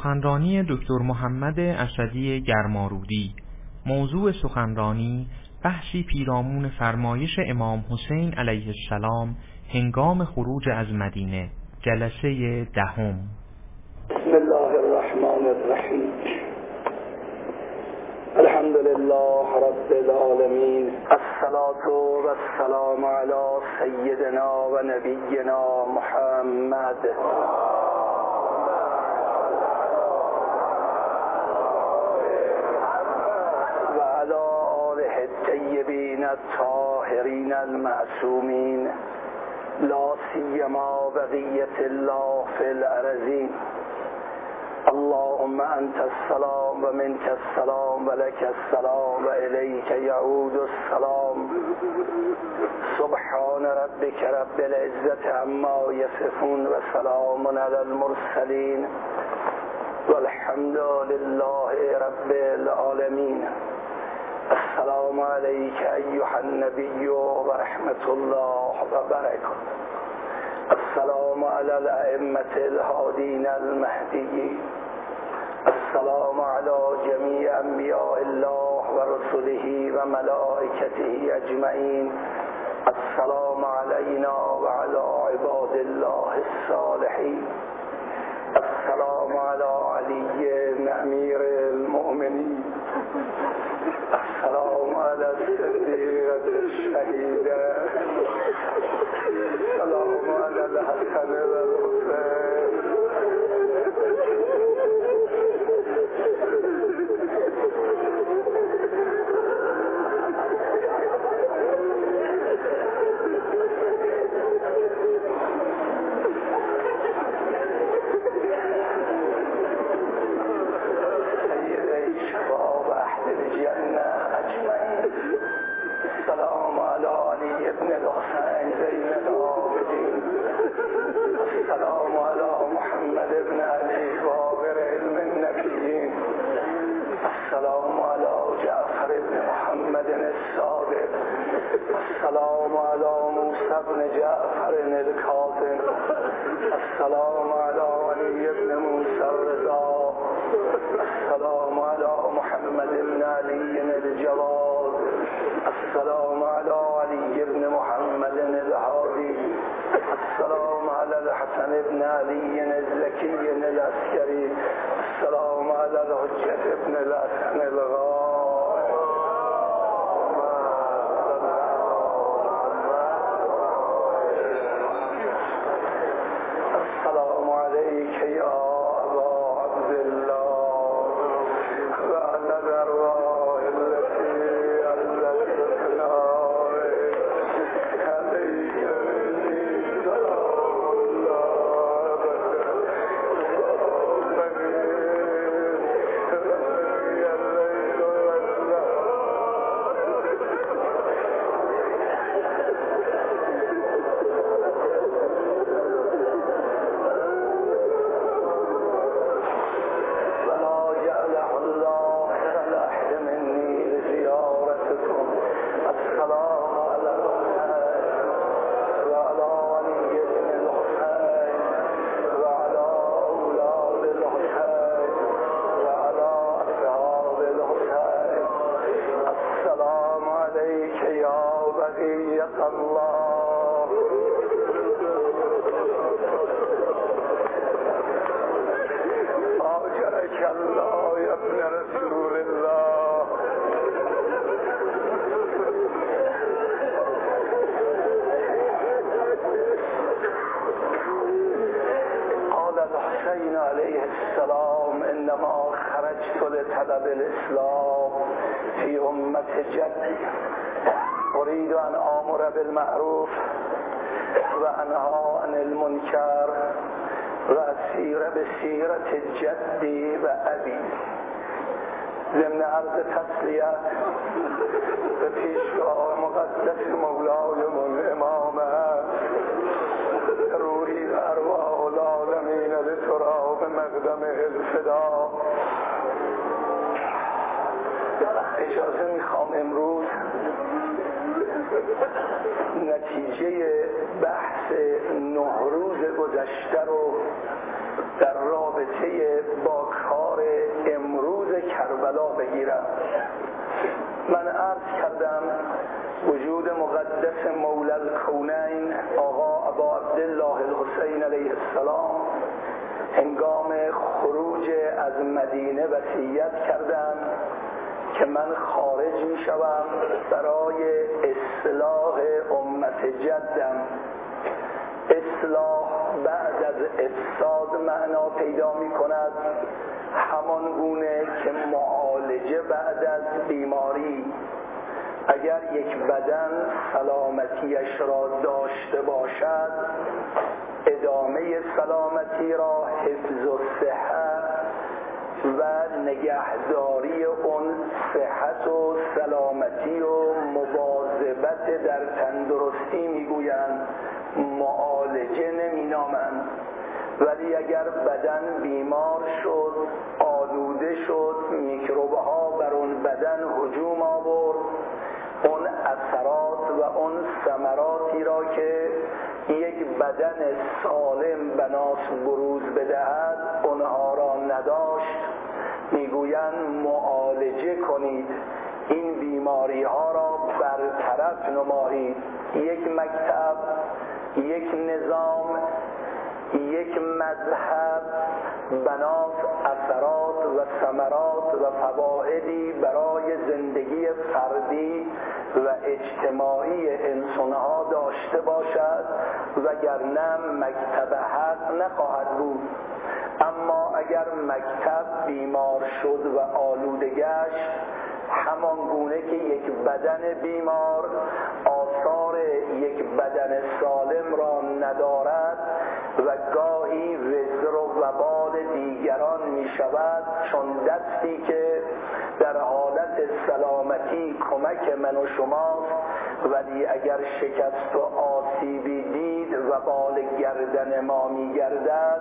سخنرانی دکتر محمد اسدی گرمارودی. موضوع سخنرانی بحثی پیرامون فرمایش امام حسین علیه السلام هنگام خروج از مدینه. جلسه دهم. بسم الله الرحمن الرحیم. الحمد لله رب العالمین. الصلاة والسلام علی سیدنا و نبینا محمد. الطيبين الطاهرين المعصومين لا سيما بقية الله في الأرزين اللهم أنت السلام ومنك السلام ولك السلام وإليك يعود السلام. سبحان ربك رب العزة عما يصفون وسلام على المرسلين والحمد لله رب العالمين السلام عليك أيها النبي ورحمة الله وبركاته. السلام على الأئمة الهادين المهديين. السلام على جميع أنبياء الله ورسله وملائكته أجمعين. السلام علينا وعلى عباد الله الصالحين. السلام على علي أمير المؤمنين. السلام على الصديقة الشهيدة. السلام على الحسن والحسين. حسین علیه السلام انما خرجت لطلب الاسلام. فی امت جدی اريد ان آمر بالمعروف و انها عن المنکر و اسیر به سیرت جدی و ابی. ضمن عرض تسلیت به پیشگاه مقدس مولای من امامه نتیجه بحث نه روز گذشته رو در رابطه با بلا بگیرم. من عرض کردم وجود مقدس مولا الکونین آقا ابا عبدالله الحسین علیه السلام هنگام خروج از مدینه وسیعت کردم که من خارج می شوم برای اصلاح امت جدم. اصلاح بعد از افساد معنا پیدا می کند همان گونه که معالجه بعد از بیماری. اگر یک بدن سلامتیش را داشته باشد ادامه سلامتی را حفظ و صحت و نگهداری اون صحت و سلامتی و مواظبت در تندرستی می‌گویند. معالجه نمینامند. ولی اگر بدن بیمار شد آلوده شد میکروب ها بر اون بدن هجوم آورد اون اثرات و اون ثمراتی را که یک بدن سالم بناس بروز بدهد اونها را نداشت. می‌گویند معالجه کنید. این بیماری ها را برطرف نمایید. یک مکتب یک نظام یک مذهب بناس اثرات و ثمرات و فوائدی برای زندگی فردی و اجتماعی انسانها داشته باشد وگرنه مکتب حق نخواهد بود. اما اگر مکتب بیمار شد و آلوده گشت همان گونه که یک بدن بیمار آثار یک بدن سالم را ندارد و گاهی وزر و وبال دیگران می شود چون دستی که در حالت سلامتی کمک من و شماست ولی اگر شکست و آسیبی دید و بال گردن ما می گردد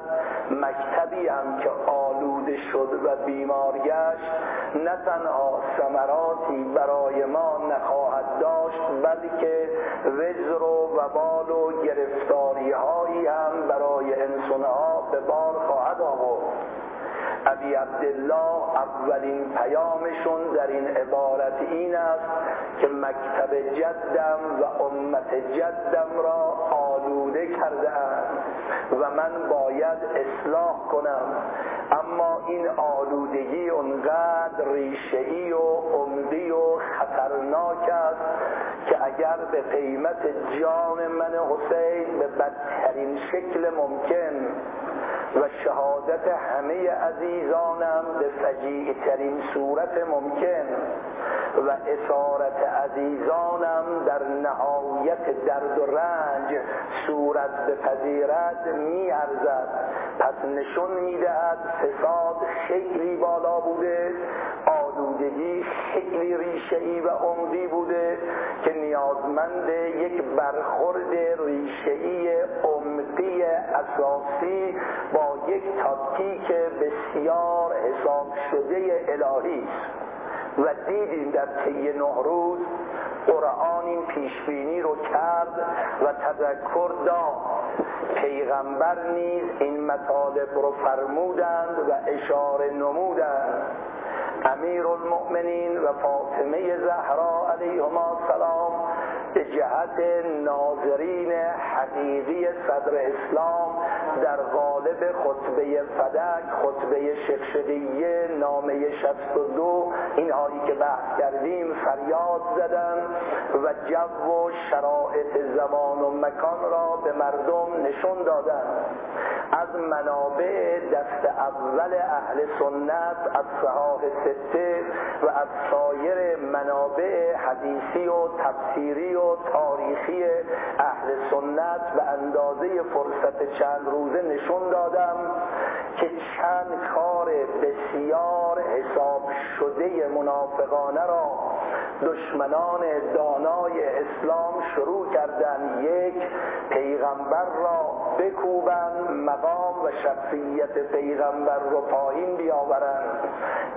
مکتبی هم که آلوده شد و بیمار گشت نه تنها ثمراتی برای ما نخواهد داشت بلکه وزر و وبال و گرفتاری هایی هم برای انسانها به بار خواهد آورد. ابی عبدالله اولین پیامشون در این عبارت این است که مکتب جدم و امت جدم را آلوده کرده و من باید اصلاح کنم. اما این آلودگی اونقدر ریشه‌ای و عمدی و خطرناک است که اگر به قیمت جان من حسین به بدترین شکل ممکن و شهادت همه عزیزانم به فجیع ترین صورت ممکن و اسارت عزیزانم در نهایت درد و رنج صورت می ارزد پس نشون می‌دهد فساد خیلی بالا بوده آلودگی خیلی ریشه‌ای و عمدی بوده که نیازمند یک برخورد ریشه‌ای عمقی اساسی با یک تاکتیک بسیار حساب شده الهی و دیدیم در طی نه روز قرآن این پیشبینی رو کرد و تذکر داد. پیغمبر نیز این مطالب رو فرمودند و اشاره نمودند. امیر المؤمنین و فاطمه زهرا علیهما السلام به جهت ناظرین حقیقی صدر اسلام در غالب خطبه فدک خطبه شخشدیه نامه 62 اینهایی که بحث کردیم فریاد زدن و جو و شرایط زمان و مکان را به مردم نشون دادن. از منابع دست اول اهل سنت از صحاح سته و از سایر منابع حدیثی و تفسیری و تاریخی اهل سنت به اندازه فرصت چند روزه نشون دادم که چند کار بسیار حساب شده منافقانه را دشمنان دانای اسلام شروع کردن یک پیغمبر را بکوبن مقام و شخصیت پیغمبر رو پایین بیاورند.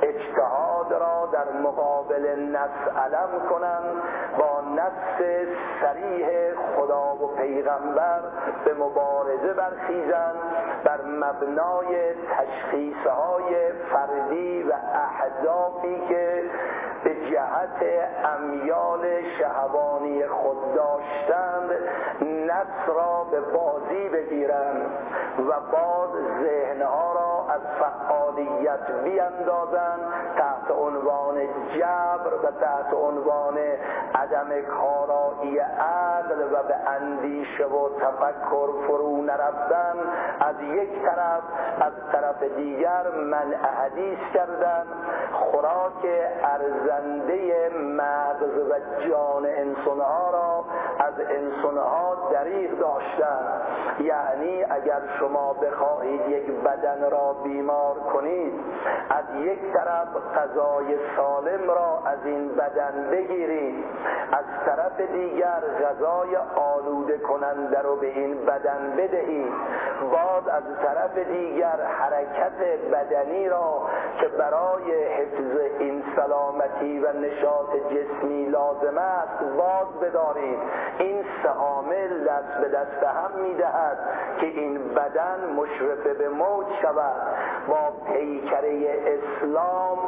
اجتهاد را در مقابل نفس علم کنند. با نفس سریح خدا و پیغمبر به مبارزه برخیزند بر مبنای تشخیصهای فردی و اهدافی که به جهت امیال شهوانی خود داشتند نفس را به بازی بگیرند و باز ذهنها را از فعالیت بیندازند تحت عنوان جبر و تحت عنوان عدم کارایی عدل و به اندیشه و تفکر فرو نرفتن. از یک طرف از طرف دیگر من حدیث کردن خوراک ارزنده مغز و جان انسانها را از انسانها دریغ داشتن. یعنی اگر شما بخواهید یک بدن را بیمار کنید از یک طرف غذای سالم را از این بدن بگیرید. از طرف دیگر غذای آلوده کننده رو به این بدن بدهید باز از طرف دیگر حرکت بدنی را که برای حفظ این سلامتی و نشاط جسمی لازم است باز بدارید این سه عامل دست به دست هم می‌دهد که این بدن مشرف به موت شود. با پیکره اسلام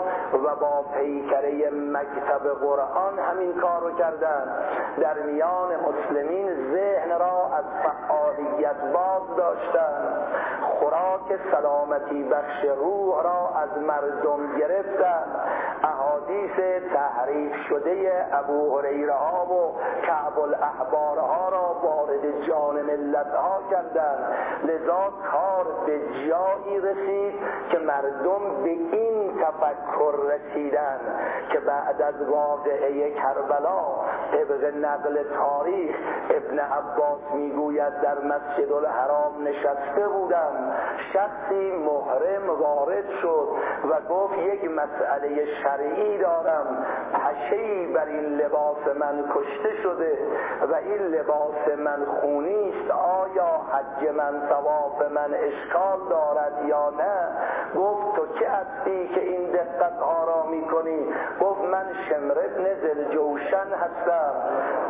و با پیکره مکتب قرآن همین کار رو کردن. در میان مسلمین ذهن را از فعالیت باز داشتن. خوراک سلامتی بخش روح را از مردم گرفتن. احادیث تحریف شده ابو هریره ها و کعب الاحبار ها را وارد جان ملت ها کردند. لذا کار به جایی رسید که مردم به این تفکر رسیدن که بعد از واقعه کربلا طبق نقل تاریخ ابن عباس می‌گوید در مسجد الحرام نشسته بودم. شخصی محرم وارد شد و گفت یک مسئله شرعی دارم. پشهی بر این لباس من کشته شده و این لباس من خونی است. آیا حج من ثواب من اشکال دارد یا نه؟ گفت تو که هستی که این دقت ها را می‌کنی؟ گفت من شمر ابن زلجوشن هستم.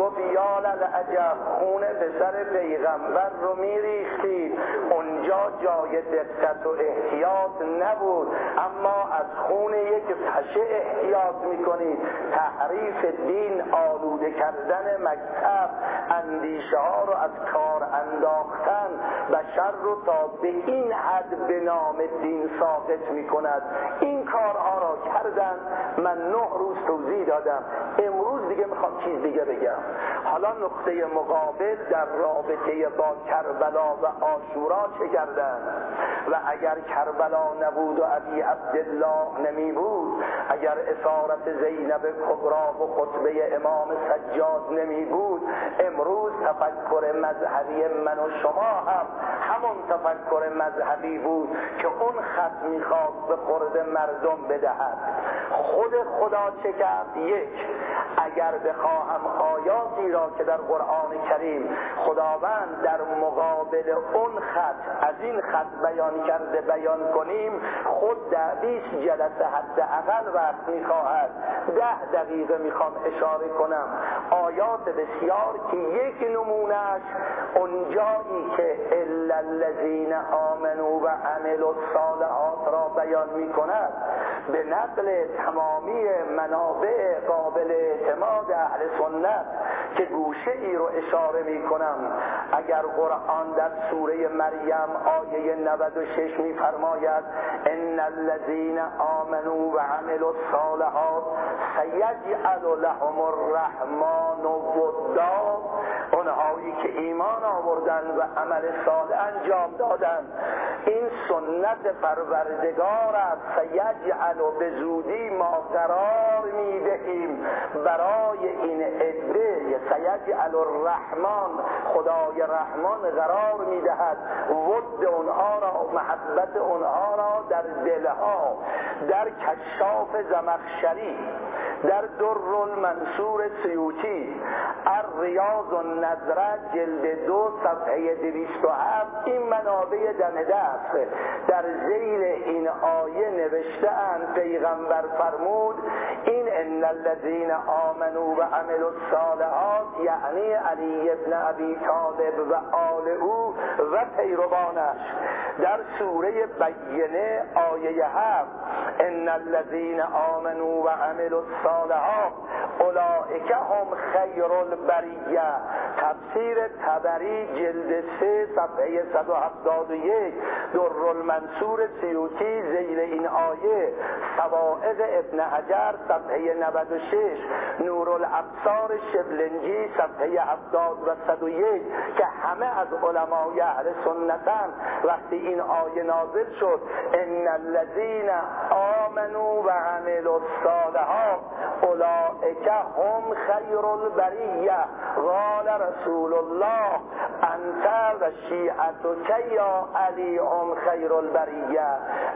گفت یا عجب خون سر پیغمبر رو میریختی. اونجا جای دقت و احتیاط نبود. اما از خون یک پشه احتیاط می‌کنی تحریف دین آلوده کردن مکتب اندیشه ها رو از کار انداختن بشر رو تا به این حد به نام دین ساقط می کند این کارها را کردن. من نه روز توضیح دادم. امروز دیگه می‌خوام چیز دیگه بگم. حالا نقطه مقابل در رابطه با کربلا و آشورا چه کردن؟ و اگر کربلا نبود و ابی عبدالله نمی بود اگر اسارت زینب کبرا و خطبه امام سجاد نمی بود امروز تفکر مذهبی من و شما هم همون تفکر مذهبی بود که اون خط می‌خواست به خورد مردم بدهد. خود خدا چه کرد؟ یک اگر بخواهم آیاتی را که در قرآن کریم خداوند در مقابل اون خط از این خط بیان کرده بیان کنیم خود در 20 جلسه حداقل وقت می‌خواهد. ده دقیقه می‌خوام اشاره کنم. آیات بسیار که یک نمونهش اونجایی که الا الذین آمنوا و عملوا الصالحات را بیان می‌کند. به نقل تمامی منابع قابل اعتماد اهل سنت که گوشه ای رو اشاره می کنم اگر قرآن در سوره مریم آیه 96 می فرماید ان الذین آمنوا و عملوا الصالحات سیجعل لهم الرحمن ودا اونهایی که ایمان آوردن و عمل صالح انجام دادن. این سنت پروردگار است. سیجعل و به زودی ما قرار می‌دهیم. برای این عده سیجعل الرحمن خدای رحمان قرار می‌دهد. ود اونها را محبت اونها را در دلها در کشاف زمخشری در در المنصور سیوتی ریاض و نظره جلد دو صفحه دویست و هفت این منابع دم دست در زیل این آیه نوشته اند پیغمبر فرمود این ان الذین آمنوا و عملوا الصالحات یعنی علی ابن ابی طالب و آل او و پیروانش. در سوره بینه آیه هفت ان الذین آمنوا و عملوا الصالحات اولئک هم خیر البریه. تفسیر تبری جلد سه صفحه 171 در المنصور سیوتی زیل این آیه سوائق ابن حجر صفحه 96 نور الابصار شبلنجی صفحه 70 و 101 که همه از علمای اهل سنتن وقتی این آیه نازل شد ان الذین آمنوا و عملوا الصالحات اولئک هم خیر البریه. قال رسول الله انت و شیعت یا علی هم خیر البریه.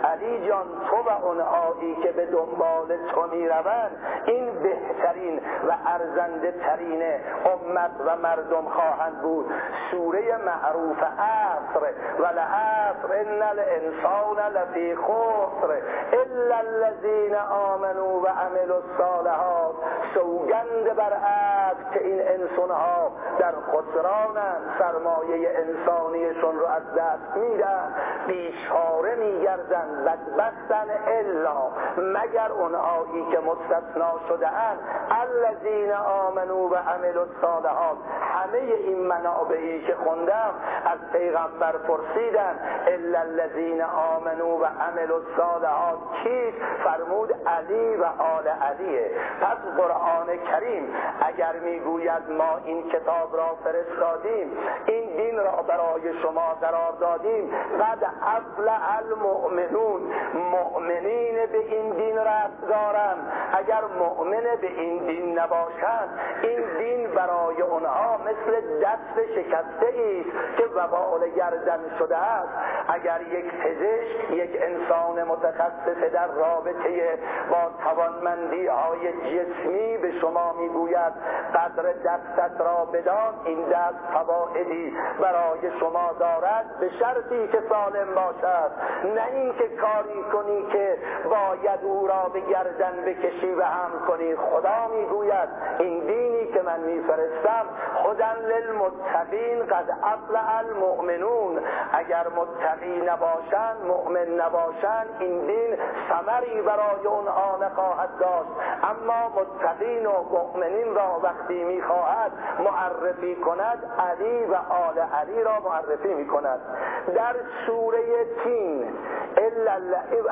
علی جان تو و اونهایی که به دنبال تو می‌روند این بهترین و ارزنده ترین امت و مردم خواهند بود. سوره معروف عصر و لعصر ان الانسان لفی خسر الا الذین آمنوا و عملوا الصالحات. سوگند بر عصر که این انسانها در خسرانند سرمایه انسانیشون رو از دست میدن. بیچاره میگردن. بدبختن الا. مگر اونهایی که مستثنا شده اند. الذین آمنو و عملوا الصالحات. همه این منابعی که خوندم از پیغمبر پرسیدن. الا الذین آمنو و عملوا الصالحات. کیست؟ فرمود علی و آل علیه. پس قرآن کریم اگر می‌گوید ما این کتاب را فرستادیم. این دین را برای شما قرار دادیم. قد افلح المؤمنون. مؤمنین به این دین رستگارند. اگر مؤمن به این دین نباشند این دین برای اونها مثل دست شکسته است که وبال گردن شده است. اگر یک پزشک یک انسان متخصص در رابطه با توانمندی های جسمی به شما می‌گوید قدر دستت را بدان این دست فوائدی برای شما دارد به شرطی که سالم باشد. نه اینکه کاری کنی که باید او را به گردن بکشی و هم کنی. خدا می‌گوید این دینی که من میفرستم خودن للمتقین قد افلح المؤمنون. اگر متقی نباشند مؤمن نباشند این دین ثمری برای اونها نخواهد داشت. اما متقین و مؤمنین را وقتی می‌خواهد معرفی کند علی و آل علی را معرفی می‌کند. در سوره تین الا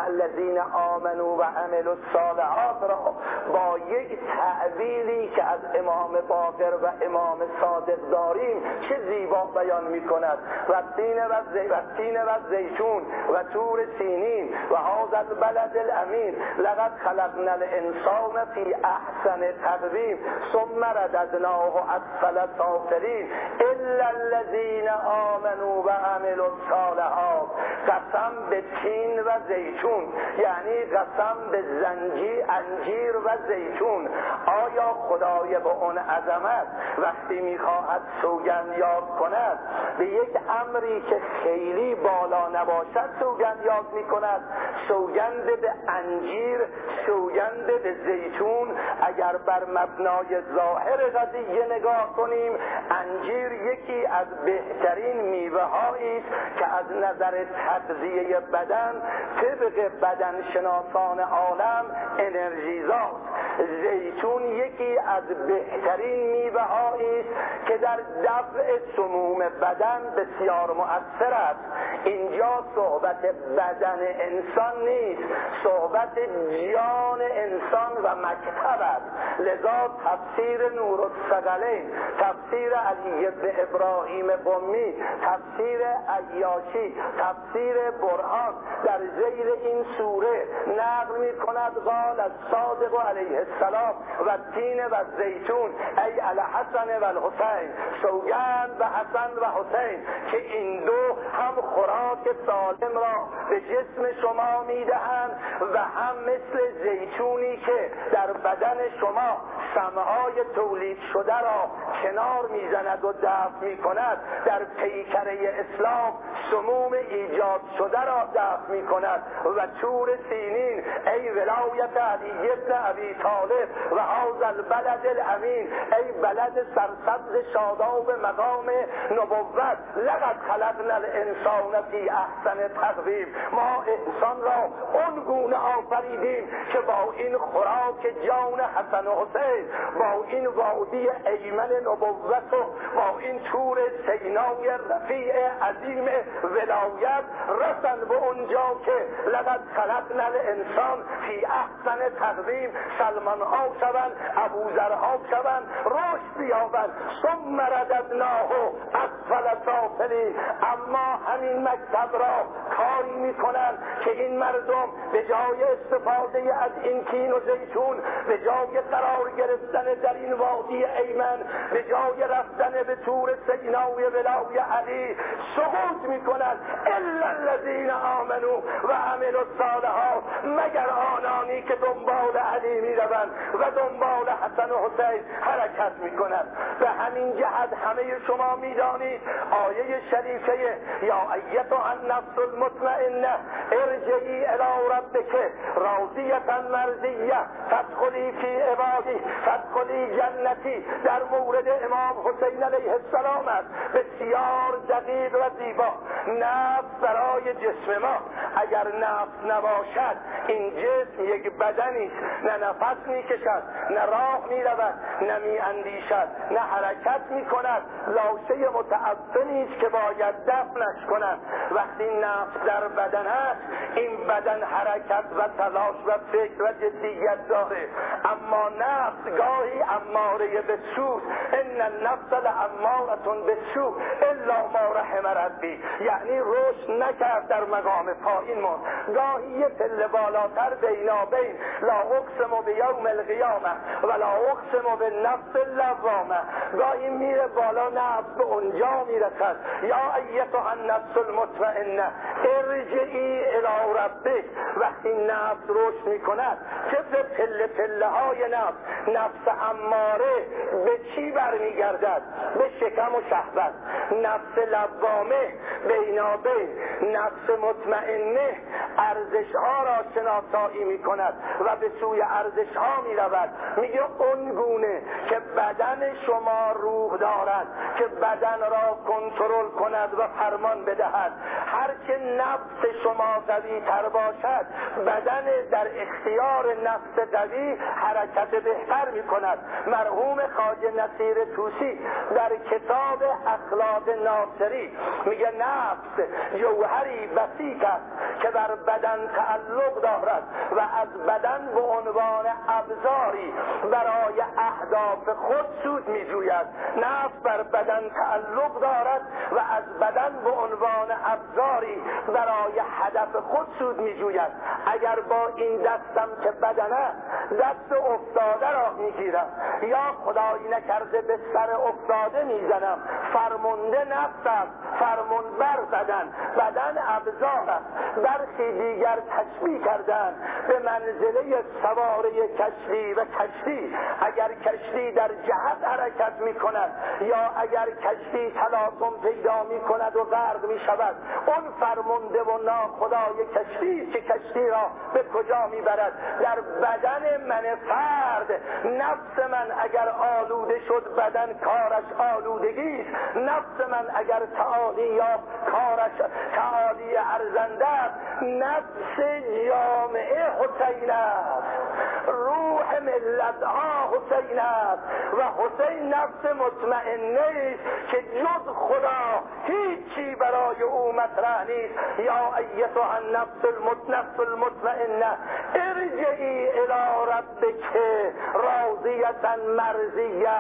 الذین آمنوا و عملوا الصالحات را با یک تعبیری که از امام باقر و امام صادق داریم چه زیبا بیان می‌کند. و تین و, زی و تین و زیتون و تور سینین و هذا البلد الامین. لقد خلقنا الانسان فی احسن تقویم ثم رددناه اسفل سافلین الا الذین آمنوا و عملوا الصالحات. قسم به تین و زیتون یعنی قسم به زنجی انجیر و زیتون. آیا خدای به اون عظمت وقتی می‌خواهد سوگند یاد کند؟ به یک امری که خیلی بالا نباشد سوگند یاد می‌کند. سوگند به انجیر سوگند به زیتون. اگر بر مبنای ظاهر قضیه نگاه کنیم انجیر یکی از بهترین میوه است که از نظر تغذیه بدن طبق بدن شناسان عالم انرژیزاست زیتون یکی از بهترین میوه است که در دفع سموم بدن بسیار مؤثر است. اینجا صحبت بدن انسان نیست صحبت جان انسان و مکتب است. لذا تفسیر نور السقلین تفسیر علی ابن ابراهیم قمی تفسیر عیاشی تفسیر برهان در زیر این سوره نقل می کند قال از صادق علیه السلام و تین و زیتون ای الحسن و الحسین سوگند و حسن و حسین که این دو هم خوراک سالم را به جسم شما می‌دهند و هم مثل زیتونی که در بدن شما سمهای تولید شده را کنار می‌زند و دفع می‌کند. در پیکره اسلام سموم ایجاد شده را دفع می‌کند. و تور سینین ای ولایت علی ابن ابی طالب و هذا البلد الامین ای بلد سرسبز شاداب مقام نبوت. لقد خلقنا الانسان فی احسن تقویم. ما انسان را اون گونه آفریدیم که با این خوراک جان حسن و حسین با این وادی ایمن نبوت و با این تور سینای رفیع عظیم ولایت رسن به اونجا که لقد خلقنا الانسان فی احسن تقویم سلمان ها شوند ابوذرها شوند رشد بیابند ثم رددناه اسفل سافلی. اما همین مکتب را کاری می‌کنند که این مردم به جای استفاده از این کین و زیتون به جای قرار گرفتن در این وادی ایمن به جای رفتن به تور سینای ولای علی سقوط می‌کنند. الا الذین آمنو و عملوا الصالحات مگر آنانی که دنبال علی می‌روند و دنبال حسن و حسین حرکت می‌کنند. به همین جهت همه شما می‌دانید آیه شریفه یا ایتها النفس المطمئنه ارجعی الى ربک راضیتا مرضیه فادخلی فی عبادی فادخلی جنتی در مورد امام حسین علیه السلام است. بسیار دقیق و زیبا. نفس برای جسم ما. اگر نفس نباشد این جسم یک بدنی نه نفس می‌کشد نه راه می‌رود نه میاندیشد نه حرکت می‌کند. لاشه متعفنی است که باید دفنش کنند وقتی نفس در بدن است این بدن حرکت و تلاش و فکر و جدیت داره. اما نفس گاهی اماره به سو ان النفس لامارتون به سو الا ما رحم ربی. یعنی رشد نکرد در مقام پایین من گاهی یه پله بالاتر بینابین لا اقسم به یوم القیامه ولا اقسم به نفس اللوامه. گاهی میره بالا نفس به اونجا می‌رسد یا ایتها النفس المطمئنه. ارجعی الى ربک. وقتی نفس رشد می‌کند طبق پله پله های نفس. نفس اماره به چی برمیگردد؟ به شکم و شهوت. نفس لوامه بینابین نفس مطمئنه ارزش ها را شناسایی می کند و به سوی ارزش ها می رود میگه اون گونه که بدن شما روح دارد که بدن را کنترل کند و فرمان بدهد. هر که نفس شما قوی تر باشد بدن در اختیار نفس قوی حرکت بهتر می کند مرحوم خاج نصیر توسی در کتاب اخلاق ناصری میگه نفس جوهری بسیط است که بر بدن تعلق دارد و از بدن به عنوان ابزاری برای اهداف خود سود میجوید. نفس بر بدن تعلق دارد و از بدن به عنوان ابزاری برای هدف خود سود میجوید. اگر با این دستم که بدنه دست افتاده را می‌گیرم. یا خدایی نکرده به سر افتاده می‌زنم. فرمونده نفس است فرمون بر بدن بدن ابزار است. برخی دیگر تشبیه کردن به منزله سواره کشتی و کشتی. اگر کشتی در جهت حرکت می کند یا اگر کشتی تلاطم پیدا می کند و غرق می شود اون فرمونده و ناخدای کشتی که کشتی را به کجا می برد در بدن من فرد. نفس من اگر آلوده شد بدن کارش آلودگی است. نفس من اگر تعالی یا کارش تعالی ارزنده نفس جامعه حسین است. روح ملت ها حسین است و حسین نفس مطمئنه است که جز خدا هیچی برای او مطرح نیست. یا ایتها النفس المطنفس المطمئنه ارجعی الى ربک راضیتا مرزیه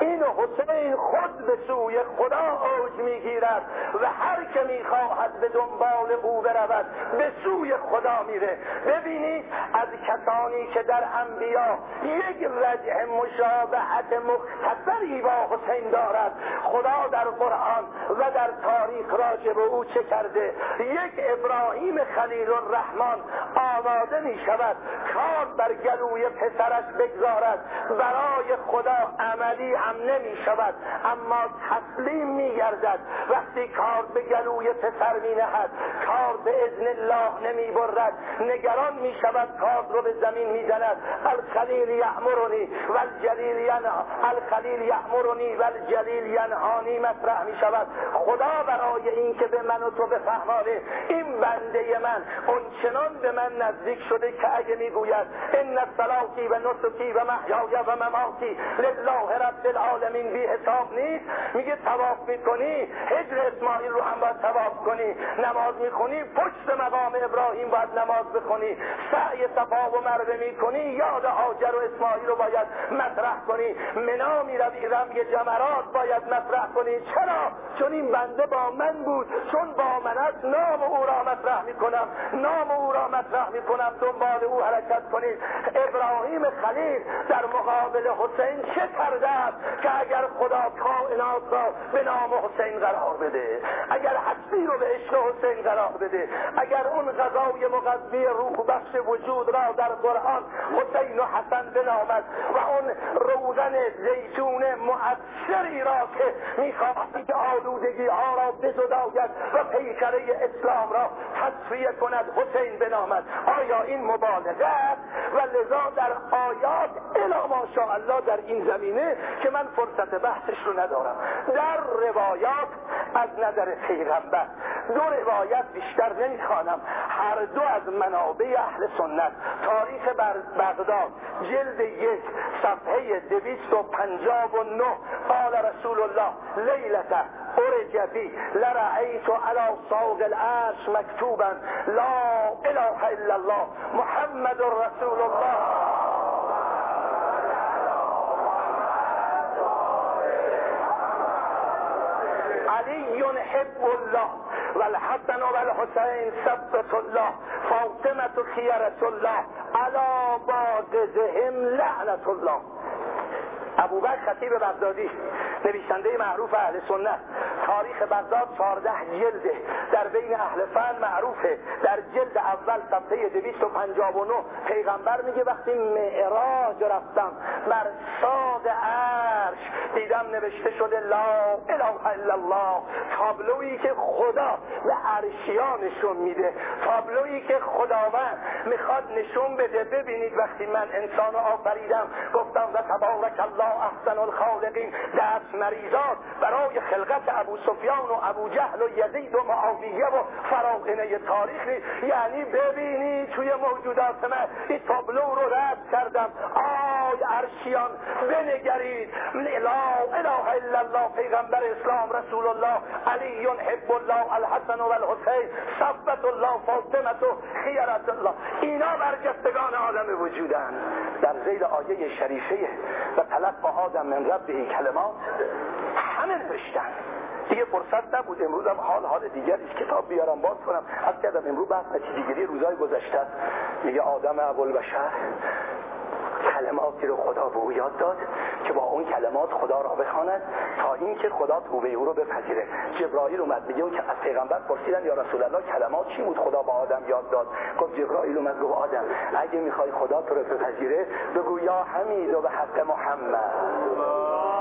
این حسین خود به سوی خدا اوج می‌گیرد و هر که می‌خواهد به دنبال او برود به سوی خدا میره. ببینید از کسانی که در انبیا یک رجع مشابهت مختصری با حسین دارد. خدا در قرآن و در تاریخ راجع به او چه کرده؟ یک ابراهیم خلیل الرحمن آماده می شود کار بر گلوی پسرش بگذارد. برای خدا عملی هم نمی شود اما تسلیم می گردد. وقتی کار به گلوی پسر می نهد کار به اذن الله نمی برد. نگران می شود کار رو به زمین می زند الخلیل یعمرونی و الجلیل الخلیل یعمرونی و الجلیل ینهانی مطرح می شود خدا برای این که به من و تو بفهمانه این بنده من اون چنان به من نزدیک شده که اگه می‌گوید ان صلاتی و نسکی و محیای و مماتی لله رب العالمین بی حساب نیست. میگه تواف می‌کنی هجر اسماعیل رو هم باید تواف کنی نماز می‌خونی پشت مقام ابراهیم باید نماز بخونی سعی صفا و مروه می‌کنی. یاد هاجر و اسماعیل رو باید مطرح کنی. منا می‌روی رمی جمرات باید مطرح کنی. چرا؟ چون این بنده با من بود. چون با من است نام او را مطرح می‌کنم. نام او را مطرح می‌کنم. دنبال او حرکت کنید ابراهیم خلیل در مقابل حسین چه کرده است که اگر خدا کائنات را به نام حسین قرار بده؟ اگر هستی رو به عشق حسین قرار بده؟ اگر اون غذای مغذی روح بخش وجود را در قرآن حسین و حسن بنامد و اون روغن زیتون مؤثری را که می‌خواهد که آلودگی ها را بزداید و پیکره اسلام را تصفیه کند حسین بنامد. آیا این مبالغه است؟ و لذا در آیات الا ماشاءالله در این زمینه که من فرصت بحثش رو ندارم. در روایات از نظر پیغمبر دو روایت بیشتر نمی‌خوانم. هر دو از منابع اهل سنت تاریخ بغداد جلد یک صفحه دویست و پنجاب و نه. قال رسول الله لیلت ارج بی لرعیت علی صاغ العرش مکتوبا. لا اله الا الله محمد رسول الله. علی حب الله و الحسن و الحسین ثبت الله فاطمه خیرت الله علا بادزهم لعنت الله. ابوبکر خطیب بغدادی. نویسنده معروف اهل سنت. تاریخ بغداد 14 جلده. در بین اهل فن معروفه. در جلد اول صفحه 259 پیغمبر میگه وقتی معراج رفتم بر ساد عرش دیدم نوشته شده لا اله الا الله. تابلویی که خدا به عرشیان نشون میده. تابلویی که خداوند می‌خواد نشون بده. ببینید وقتی من انسان آفریدم گفتم و تبارک الله احسن الخالقین. دست مریضات برای خلقت ابو سفیان و ابو جهل و یزید و معاویه و فراغنه تاریخی. یعنی ببینید توی موجودات من این تابلو رو رد کردم. آی عرشیان بنگرید. لا اله الا الله پیغمبر اسلام رسول الله علی حب الله الحسن و الحسین صفت الله فاطمت و خیرت الله. اینا برجستگان عالم وجودن. در زیر آیه شریفه و تلقا آدم من ربه کلمات همه نوشتن. دیگه فرصت نبود. امروز هم حال حال دیگری کتاب بیارم باز کنم. از کردم امروز بحث نتیجهگیری روزای گذشته میگه آدم بشر کلماتی رو خدا به او یاد داد که با اون کلمات خدا را بخواند تا اینکه خدا توبه او رو بپذیره. جبرائیل اومد میگه که از پیغمبر پرسیدن یا رسول الله کلمات چی بود خدا با آدم یاد داد؟ گفت جبرائیل اومد گفت آدم اگه می‌خوای خدا تو رو بپذیره بگو یا حمید و به حق محمد.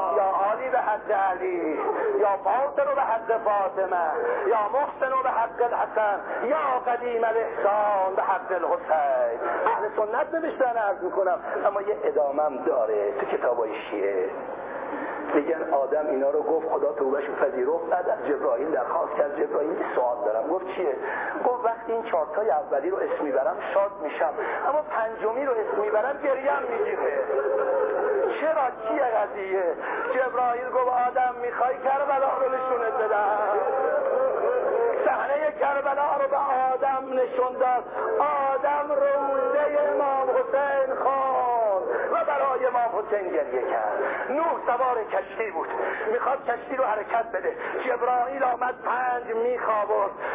به حق علی یا فاطر به حق فاطمه یا محسن به حق الحسن یا قدیم الاحسان به حق الحسین. اهل سنت نوشتن عرض می‌کنم. اما یه ادامم داره تو کتابای شیعه. میگن آدم اینا رو گفت خدا توبهش پذیرفت. بعد از جبرائیل درخواست کرد. جبرائیل سوال دارم گفت چیه؟ گفت وقتی این چارتای اولی رو اسم می‌برم شاد میشم. اما پنجمی رو اسم می‌برم گریم می‌گیره. چرا؟ چیه قضیه؟ جبرائیل گفت آدم می‌خوای کربلا رو نشونت بدم. صحنه کربلا رو به آدم نشون داد. آدم رونده حسین گریه کرد. نوح سوار کشتی بود. می‌خواد کشتی رو حرکت بده. جبرائیل آمد پنج میخ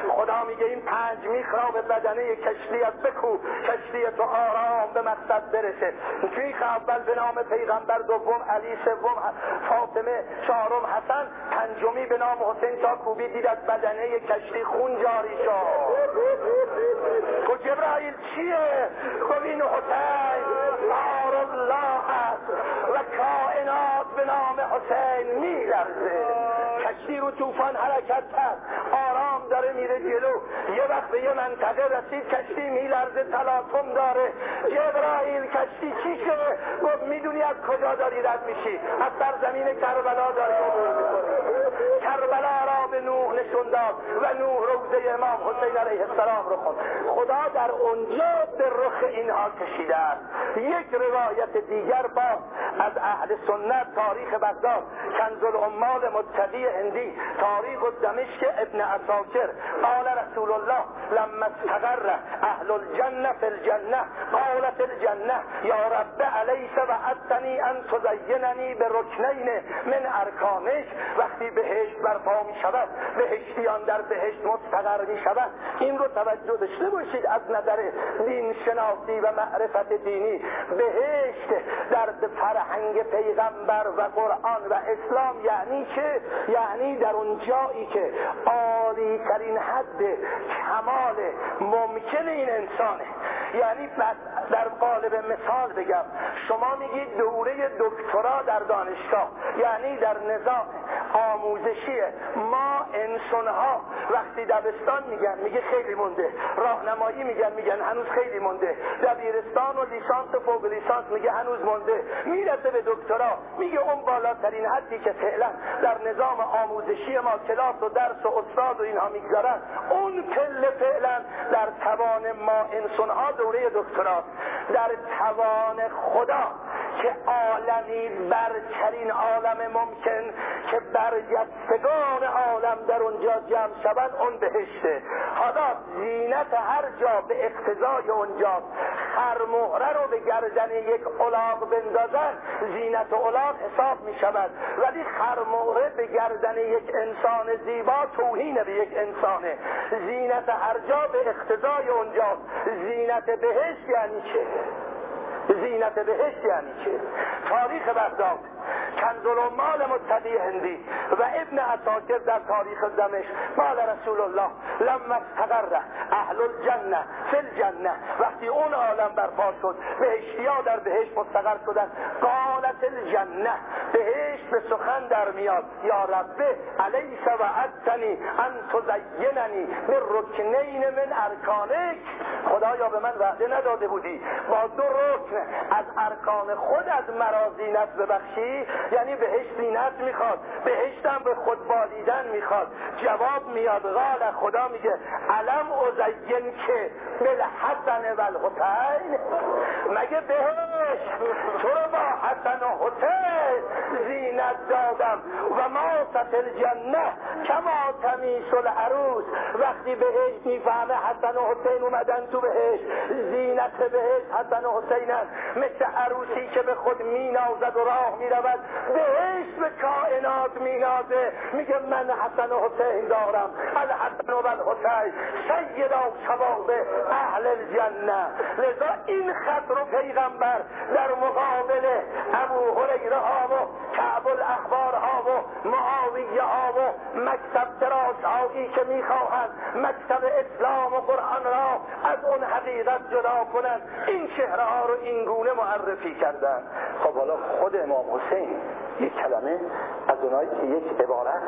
خدا میگه این پنج میخ را به بدنه کشتی از بکو. کشتی تو آرام به مقصد برسه. میخ اول به نام پیغمبر دوم علی سوم فاطمه چهارم حسن. پنجمی به نام حسین تا کوبی دید از بدنه کشتی خون جاری شد. گفت جبرائیل چیه؟ گفت این حسین. الله است و کائنات به نام حسین میلرزه. کشتی رو طوفان حرکت کرد. آرام داره میره جلو. یه وقت به یه منطقه رسید کشتی میلرزه تلاطم داره. جبرائیل کشتی چی شده؟ گفت می‌دونی از کجا داری رد میشی؟ از سرزمین کربلا داری عبور می‌کنی. کربلا به نوح نشون داد و نوح روزه امام حسین علیه السلام رو خود خدا در اونجا به رخ اینها کشیده است. یک روایت دیگر با از اهل سنت تاریخ بغداد کنز العمال متقی هندی تاریخ دمشق ابن اساکر قال رسول الله لما استقر اهل الجنه فی الجنه قالت الجنه یا رب علیک وعدتنی ان تزیننی به رکنین من ارکانش. وقتی بهشت برپا می شود بهشتیان در بهشت مستقر می شود. این رو توجه داشته باشید از نظر دین شناسی و معرفت دینی. بهشت در فرهنگ پیغمبر و قرآن و اسلام یعنی که یعنی در اون جایی که عالی ترین حد کمال ممکن این انسانه. یعنی در قالب مثال بگم. شما میگید دوره دکترا در دانشگاه. یعنی در نظام آموزشی ما انسان ها وقتی دبستان میگن میگه خیلی مونده. راهنمایی میگن میگن هنوز خیلی مونده. دبیرستان و لیسانس و فوق لیسانس میگه هنوز مونده. می‌رسه به دکترا میگه اون بالاترین حدی که فعلا در نظام آموزشی ما کلاس و درس و استاد و اینها می‌گذارن اون پله فعلا در توان ما انسان ها دوره دکترا در توان خدا که عالمی برترین عالم ممکن که برگستگان عالم در اونجا جمع شود اون بهشته. حالا زینت هر جا به اقتضای اونجا خرمهره رو به گردن یک الاغ بندازن زینت الاغ حساب می شود ولی خرمهره به گردن یک انسان زیبا توهین به یک انسانه. زینت هر جا به اقتضای اونجا زینت بهشت یعنی چه؟ زینت بهشت یعنی چه تاریخ بغداد. کنزالعمال متقی هندی و ابن اساکر در تاریخ دمشق. قال رسول الله لما استقر اهل الجنه فی الجنه وقتی اون عالم برپا شد بهشتیا در بهشت مستقر شدن. قالت الجنه بهشت به سخن در میاد. یا ربه علیس و عدتنی ان تزیننی به رکنین من ارکانک. خدایا به من وعده نداده بودی. با دو رکن از ارکان خود از مرا زینت ببخشی؟ یعنی بهش زینت می‌خواد بهشتم به خود بالیدن می‌خواد. جواب میاد قال خدا میگه علم ازین که بالحسن و الحسین. مگه بهش تو با حسن و حسین زینت دادم؟ و ما ستل جنه کما تمیس العروس. وقتی بهش می‌فهمه حسن و حسین اومدن تو بهش زینت بهش حسن و حسینن مثل عروسی که به خود مینازد و راه می‌رود بهش به کائنات مینازه. میگه من حسن و حسین دارم الحسن و الحسین سیدا شباب اهل الجنه. لذا این خط رو پیغمبر در مقابل ابو هریره ها و کعب الاحبار ها و معاویه ها و مکتب دراز هایی که می‌خواهند مکتب اسلام و قرآن را از اون حقیقت جدا کنند. این چهره ها رو این گونه معرفی کردن. خب حالا خود امام حسین یک کلمه از اونایی که یک عبارت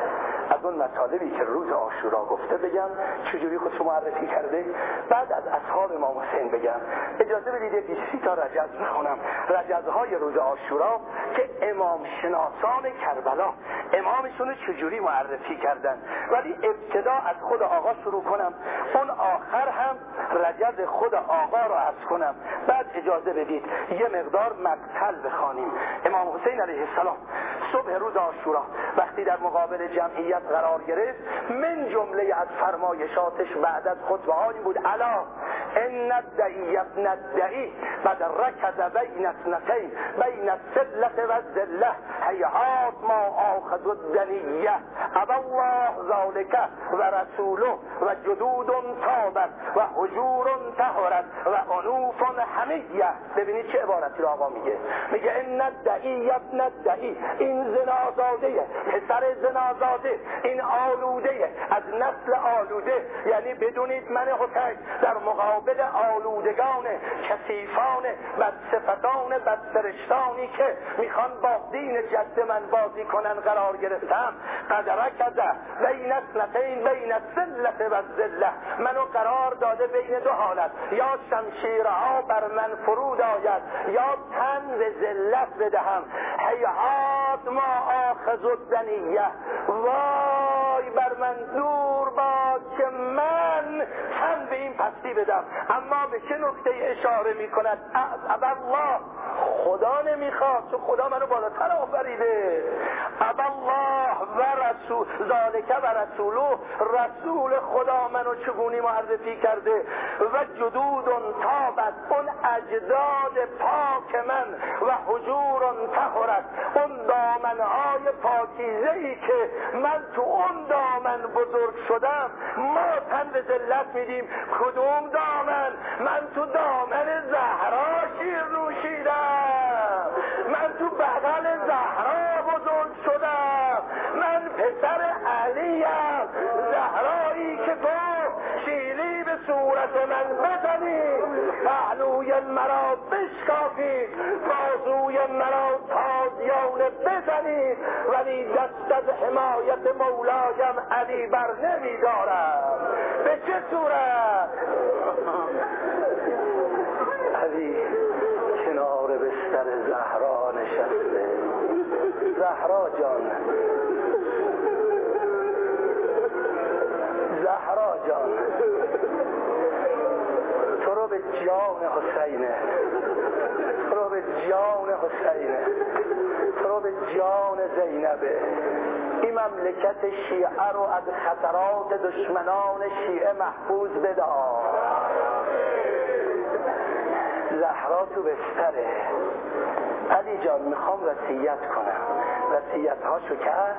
از اون مطالبی که روز آشورا گفته بگم چجوری خودشو معرفی کرده؟ بعد از اصحاب امام حسین بگم. اجازه بدید بیسی تا رجز بخونم. رجزهای روز آشورا که امام شناسان کربلا. امامشون رو چجوری معرفی کردن؟ ولی ابتدا از خود آقا شروع کنم. اون آخر هم رجز خود آقا رو عرض کنم. بعد اجازه بدید یه مقدار مقتل بخوانیم. امام حسین علیه السلام صبح روز آشورا. وقتی در مقابل جمعیت قرار گرفت من جمله از فرمایشاتش بعد از خطبه هایی بود علا ان الدعی ابن الدعی قد رکز بین اثنتین بین السلت و الزله هیهات ما آخذ ابا الله ذالک و رسوله و جدود تابت و حجور تهرت و انوف حمیه ببینید چه عبارتی رو آقا میگه؟ میگه ان الدعی ابن الدعی این زنازاده پسر زنازاده این آلوده از نسل آلوده. یعنی بدونید من حسین در مقابل آلودگان کسیفان بدصفتان بدسرشتانی که می‌خوان با دین جد من بازی کنن قرار گرفتم. قدرک کده بین اثنتین بین سلت و زله منو قرار داده بین دو حالت. یا شمشیرها بر من فرود آید یا تن به ذلت بدهم. حیحات ما آخذ الدنیه. وای! بر من دور باد که من تن به این پستی بدم. اما به چه نکته اشاره می کند؟ الله خدا نمی‌خواد چون خدا منو بالاتر آفریده. الله و رسول ذالکه و رسولو رسول خدا منو چگونی معرفی کرده؟ و جدود تابت اون اجداد پاک من و حجور تخورد اون دامنهای پاکیزه ای که من تو اون دامن بزرگ شدم. ما تن به ذلت میدیم. کدوم دامن؟ من تو دامن زهرا شیر نوشیدم. من تو بغل زهرا بزرگ شدم. من پسر علیم. زهرایی که گفت شیلی به صورت من بزنید پهلوی مرا بشکافید بازوی مرا تازیانه بزنید ولی دست از حمایت مولایم علی بر نمیدارم. به چه صورت؟ علی کنار بستر زهرا نشسته. زهرا جان. زهرا جان تو رو به جان حسینه. رو به جان حسینه. رو به جان زینبه. این مملکت شیعه رو از خطرات دشمنان شیعه محفوظ بدار. زهرا تو بستره. علی جان می‌خوام وسیعت کنم. وسیعت هاشو کرد.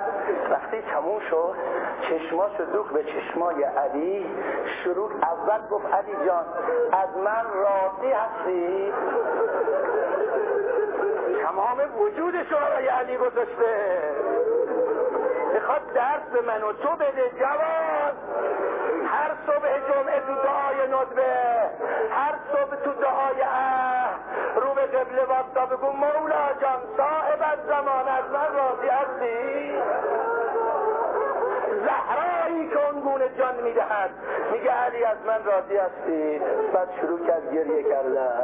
وقتی تموم شد چشماشو دوخ به چشمای علی. شروع اول گفت علی جان از من راضی هستی؟ تمام وجودش رو برای علی گذاشته. می‌خواد درس به من و تو بده جوان. هر صبح جمعه تو دعای ندبه هر صبح تو قبل واستا بگو مولا جان صاحب از زمان از من راضی هستی؟ زهرایی که اون گونه جان می‌دهد. میگه علی از من راضی هستی؟ بعد شروع کرد گریه کردن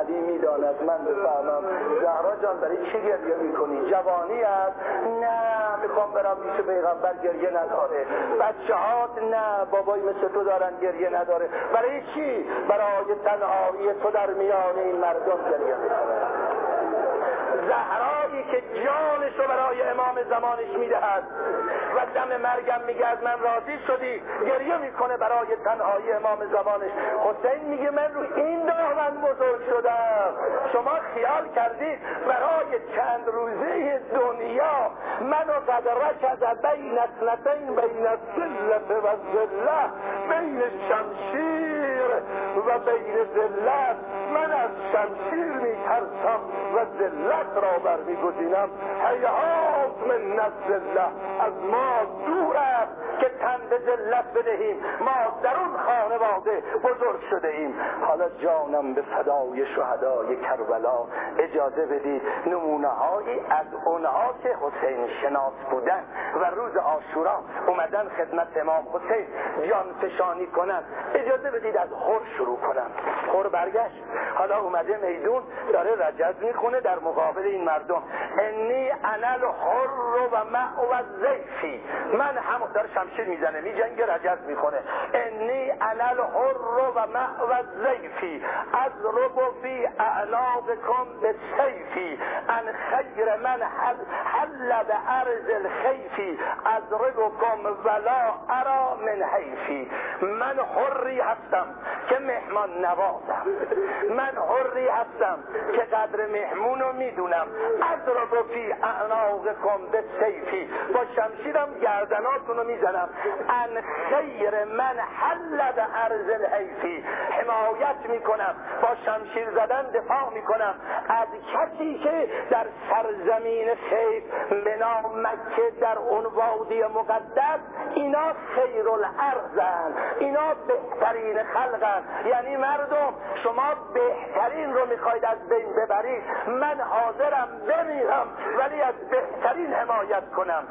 علی می‌داند من بفهمم. زهرا جان برای چی گریه می‌کنی؟ جوانی است؟ نه. می‌خوام برم پیش پیغمبر گریه نداره بچه هات نه بابای مثل تو دارن گریه نداره. برای چی؟ برای تنهایی تو در میان این مردم گریه می‌کنه زهرایی که جانش رو برای امام زمانش می‌دهد. و دم مرگم میگه از من راضی شدی. گریه می‌کنه برای تنهایی امام زمانش. حسین میگه من رو این دامن بزرگ شدم. شما خیال کردید برای چند روزه دنیا منو قد رکد بین اثنتین بین السلت و الزله بین شمشیر و بین ذلت من از شمشیر میترسم و ذلت را برمیگزینم. حیات من الله از ما دور که تن به ذلت بدهیم. ما در اون خانواده بزرگ شده ایم. حالا جانم به فدای شهدای کربلا اجازه بدید نمونه هایی از اونها که حسین شناس بودن و روز آشورا اومدن خدمت امام حسین جان فشانی کنن. اجازه بدید از خور شروع کنم. خور برگشت. حالا اومده میدون داره رجز می‌خونه در مقابل این مردم. انی انل حر و و زیفی من هم داره شمشیر می‌زنه؟ میجنگه رجز می‌خونه. انی انل حر و و زیفی از ربو فی اعناقکم به سیفی ان خیر من حل, حل به عرض الخیفی از ربکم ولا ارا من حیفی من حری هستم که مهمان نوازم. من حری هستم که قدر مهمون رو می‌دونم. از رو فی کن به سیفی. با شمشیرم گردناتون رو می‌زنم. ان خیر من حلد ارز الحیفی. حمایت می‌کنم. با شمشیر زدن دفاع می‌کنم. از کسی که در سرزمین سیف به مکه در اون وادی مقدس اینا خیر الارزن اینا بهترین خلقن یعنی مردم شما بهترین رو می‌خواید از بین ببرید. من حاضرم بمیرم ولی از بهترین حمایت کنم.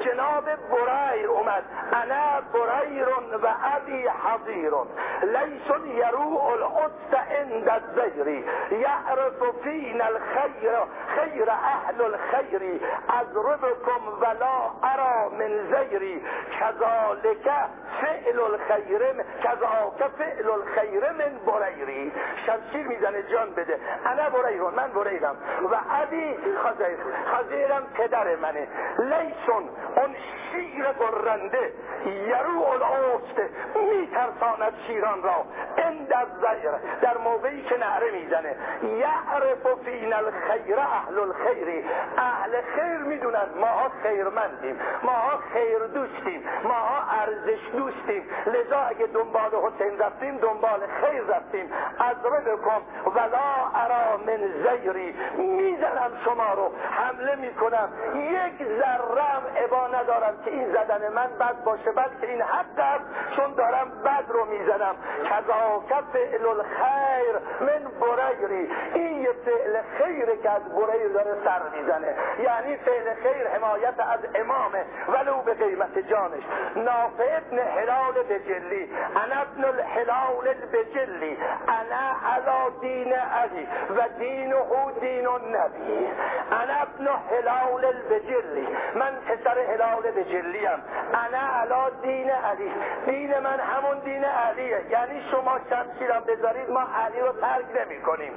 جناب بریر اومد. انا بریرون و ابی حضیرون. لیسون یروع القدس عند الزیری یعرف فین الخیر خیر اهل الخیر. از ربکم ولا ارا من زیری کذالک فعل الخیر کذاک فعل الخیر من بریری. شمشیر می‌زنه جان بده. انا بریرون من بریرم. و ابی خزیر خزیرم پدر منه. لیسون اون شیر گرنده یرو العوست میترساند شیران را. اند از زیر در موقعی که نهره می‌زنه. یعرف فین الخیر اهل الخیری اهل خیر می‌دونن ماها خیرمندیم ماها خیر دوستیم ماها ارزش دوستیم. لذا اگه دنبال حسین رفتیم دنبال خیر رفتیم. از بکن ولا ارا من زیری. می‌زنم شما رو. حمله می‌کنم. یک ذرم عبا ندارم که این زدن من بد باشه. بلکه این حق است. چون دارم بد رو می‌زنم. کذا فعل الخیر من بریری. این یه فعل خیره که از بریر داره سر می‌زنه. یعنی فعل خیر حمایت از امامه. ولو به قیمت جانش. نافع ابن حلال بجلی انا ابن الحلال بجلی انا علا دین علی و دینه دین النبی. انا ابن حلال البجلی من پسر حلال بجلی ام. انا علا دین علی دین من همون دین علیه. یعنی شما شمشیرم بذارید ما علی رو ترک نمی کنیم.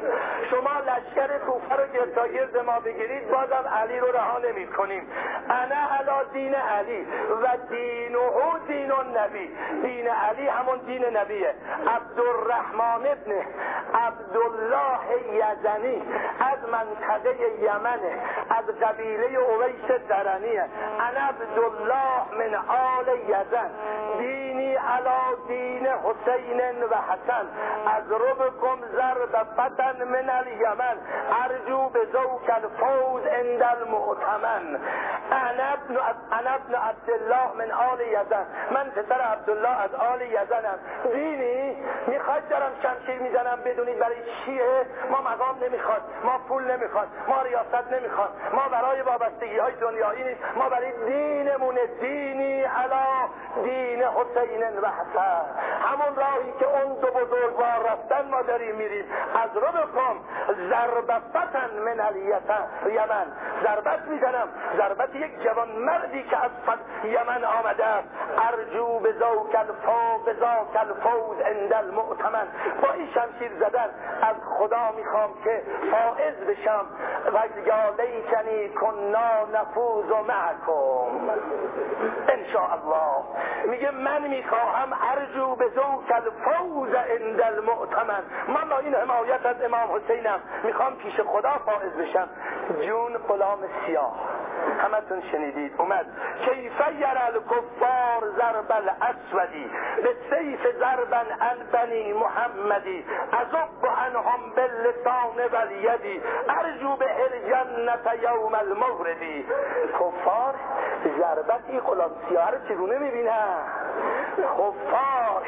شما لشکر کوفه رو گرد ما بگیرید بازم علی رو رها نمی کنیم. انا علا دین علی و دینه دین النبی. دین علی همون دین نبیه. عبدالرحمن ابن عبدالله یزنی از منطقه یمنه از قبیله اویس درنیه انا عبدالله من آل یزن. دینی علا دین حسین و حسن. از ربکم ضرب فتن من الیمن. ارجو به زوک الفوز عند المعتمن انا ابن عبدالله من آل یزن من پسر عبدالله از آل یزنم. دینی می‌خواد دارم شمشیر می‌زنم بدونید برای چیه؟ ما مقام نمی‌خواد ما پول نمی‌خواد ما ریاست نمی‌خواد ما برای وابستگی های دنیایی نیست ما برای دینمون دینی علا دین حسین و حسن همون راهی که اون دو بزرگوار رفتن ما داریم میریم. از رو بکن ضربتن من الیتن یمن. ضربت می‌زنم. ضربت یک جوان مردی که از یمن آمده است. ارجو به ذوک الفوز ذاک الفوز عند المؤتمن. با این شمشیر زدن از خدا می‌خوام که فائز بشم. و یا لیتنی کنا نفوز معکم. الله میگه من می‌خواهم ارجو به ذوک الفوز عند المؤتمن. من با این حمایت از امام حسینم می‌خوام پیش خدا فائز بشم. جون غلام سیاه. همتون شنیدید. اومد. کیفه یر الکفار ضرب الاسودی به سیف ضربا ان بنی محمدی ازب انهم باللسان والیدی. ارجو به الجنت یوم الموردی کفار ضربت غلام سیاه رو چگونه کفار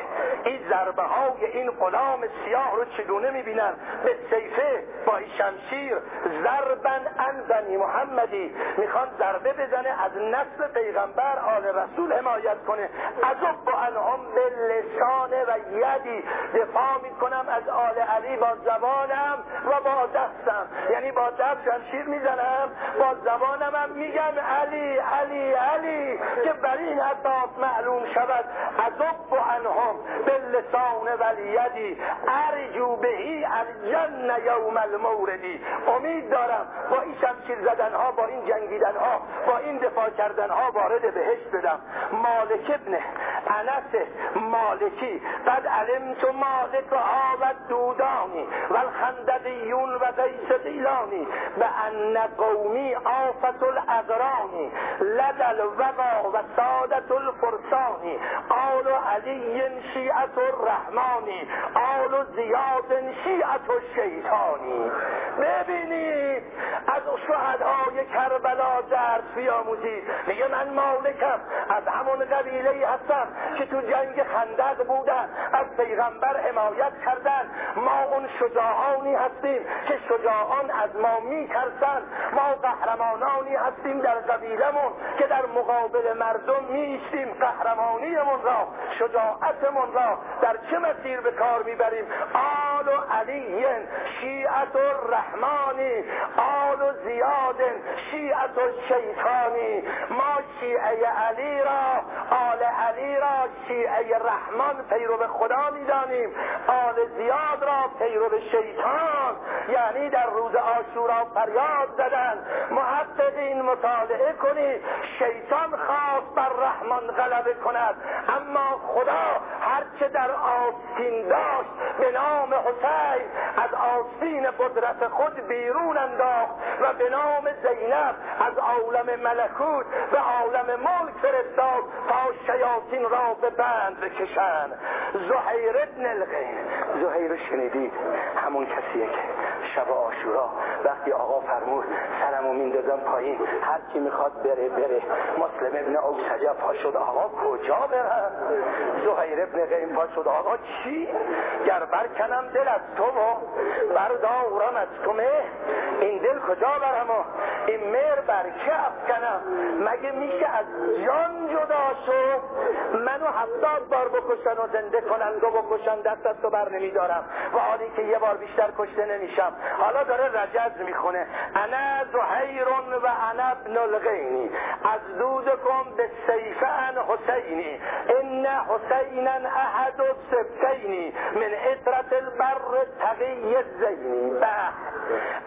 این ضربه های این غلام سیاه رو چگونه می‌بینن؟ به سیفه با شمشیر. ضربن ان بنی محمدی. می‌خوان ضربه بزنه از نسل پیغمبر آل رسول حمایت کنه. عذب با انهم به لسان و یدی. دفاع می‌کنم از آل علی با زبانم و با دستم. یعنی با دست شمشیر می‌زنم با زبانم هم میگم علی علی علی. که بر این معلوم شود عذب با انهم به لسان و یدی ارجو بهی الجن یوم الموردی امید دارم با این شمشیر زدن ها با این جنگیدن ها با این دفاع کردن ها وارد بهشت بدم. مالک ابن انس مالکی. قد علمت مالک و دودانی و الخندقیون و قیس دیلانی به ان قومی آفت الاغرانی لدل وقا و سادت الفرسانی آل علی شیعت الرحمانی آل زیاد شیعت الشیطانی ببینید از شهدهای کربلا درس بیاموزید میگه من مالکم از همون قبیله هستم که تو جنگ خندق بودن از پیغمبر حمایت کردن. ما اون شجاعانی هستیم که شجاعان از ما میترسن ما قهرمانانی هستیم در قبیلمون که در مقابل مردم میشتیم قهرمانیمون را شجاعتمون را در چه مسیر به کار می‌بریم؟ آل علی شیعت الرحمانی آل زیاد شیعت الشیطانی ما شیعه علی را آل علی را شیعه رحمان پیرو خدا می‌دانیم. آل زیاد را پیرو شیطان. یعنی در روز آشورا فریاد زدن. محققین مطالعه کنید شیطان خواست بر رحمان غلبه کند. اما خدا هرچه در آستین داشت به نام حسین از آستین قدرت خود بیرون انداخت و به نام زینب از عالم ملکوت به عالم ملک فرستاد تا شیاطین را به بند بکشند زهیر ابن الغین زهیر شنیدید؟ همون کسیه که شب آشورا وقتی آقا فرمود سرمو میندازم پایین هر کی می‌خواد بره بره. مسلم ابن اوسجه پا شد آقا کجا برم؟ زهیر ابن غیم پا شد آقا چی؟ گر برکنم دل از تو و بردارم از تو این دل کجا برم و این مر بر که افکنم؟ مگه میشه از جان جدا شد منو هفتاد بار بکشن و زنده کنن و بکشن دست از تو بر نمیدارم و حالی که یه بار بیشتر کشته نمیشم. حالا داره رجز می‌خونه. انا زهیرون و انا ابن الغینی از کن به سیف ان حسینی ان حسینا احد سبتینی من اطرت البر تقی زینی. به.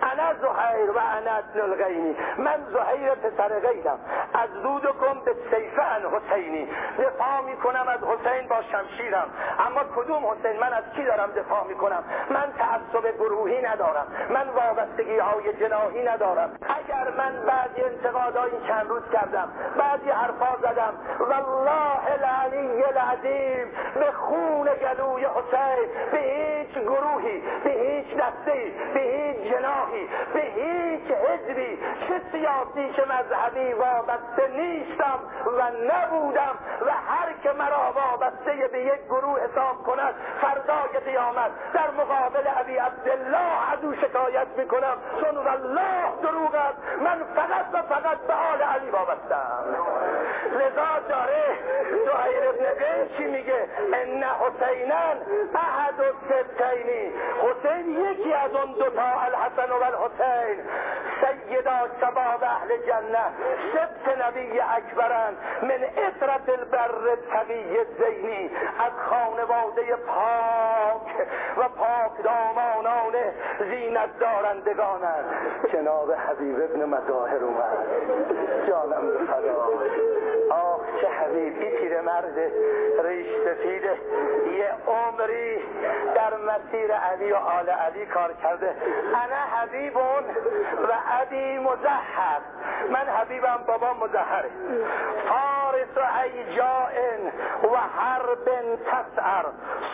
انا زهیر و انا ابن الغینی. من زهیر پسر غیرم. از کن به سیف ان حسینی. دفاع می‌کنم از حسین با شمشیرم. اما کدوم حسین؟ من از کی دارم دفاع می‌کنم؟ من تعصب گروهی ندارم. من وابستگی های جناهی ندارم. اگر من بعضی انتقادایی چند روز کردم بعضی حرفا زدم والله العلی العظیم به خون گلوی حسین به هیچ گروهی به هیچ دسته به هیچ جناحی به هیچ حزبی چه سیاسی چه مذهبی وابسته نیستم و نبودم و هر که مرا وابسته به یک گروه حساب کند فردای قیامت در مقابل ابی عبدالله از او شکایت می‌کنم. چون والله دروغ است من فقط و فقط به آل علی وابستم. لذا داره زهیر ابن چی میگه. ان حسینن احد و سبتینی حسین یکی از اون دوتا الحسن و الحسین. سیدا شباب اهل جنه سبت نبی اکبرن من اطرت البر تقی زینی. از خانواده پاک. و پاک دامانان زینت دارندگانند جناب حبیب ابن مظاهر اومد. جانم فدا آخ چه حبیب این مرد ریش سفیده یه عمری در مسیر علی و آل علی کار کرده. انا حبیبون و عبی مزهر من حبیبم بابا مزهره فارس و ایجائن و حرب تسعر.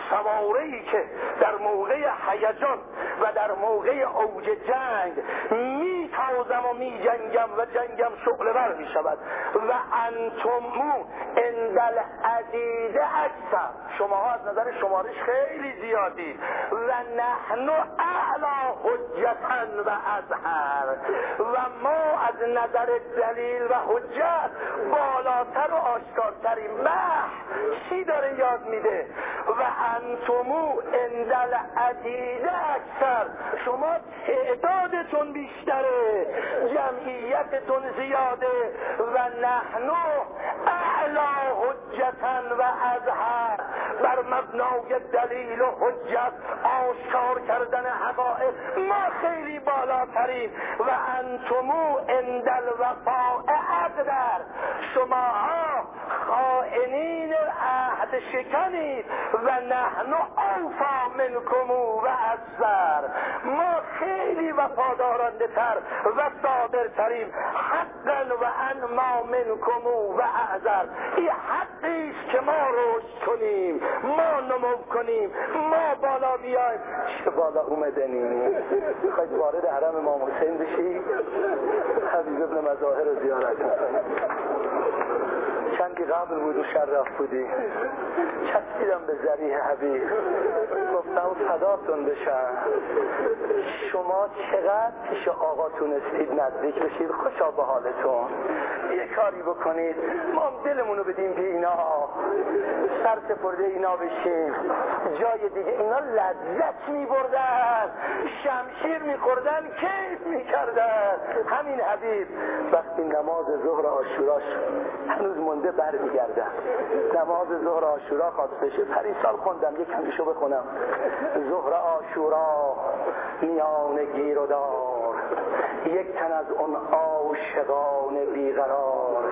سواره که در موقع حیجان و در موقع اوج جنگ می تازم و می جنگم و جنگم شغل بر می شود و انتمو اندل عدید اکثر. شما ها از نظر شمارش خیلی زیادی و نحن اعلا حجتن و ازهر و ما از نظر دلیل و حجت بالاتر و آشکارتریم مح چی داره یاد میده؟ و انتمو اندل عدیده اکثر. شما تعدادتون بیشتره. جمعیتتون زیاده. و نحنو اعلا حجتن و ازهر بر مبنای دلیل و حجت آشکار کردن حقائق ما خیلی بالاترین و انتمو اندل وفاء اقدر. شما خائنین عهد شکنید و نحن اوفا منکمو و اصبر ما خیلی وفادارنده تر و صادرتریم حقا و ان ما منکمو و اعذر. این حقی است که ما رشد کنیم ما نمو کنیم ما بالا بیایم. چه بالا اومدنیم خواهید وارد حرم امام حسین بشی. حبیب ابن مظاهر رو زیارت چندی قبل بود و شرف بودی. چسبیدم به ذریح حبیب. گفتم فداتون بشن شما چقدر پیش آقا تونستید نزدیک بشید؟ خوشا به حالتون. یه کاری بکنید. ما دلمون رو بدیم به اینا. سر سپرده اینا بشیم. جای دیگه اینا لذت می بردن شمشیر می خوردن کیف می کردن همین حبیب. وقتی نماز ظهر آشوراش هنوز مونده بر میگردن نماز ظهر آشورا خواست بشه پریسال خوندم یک همیشو بخونم. ظهر آشورا میان گیر و دار یک تن از اون عاشقان بیقرار.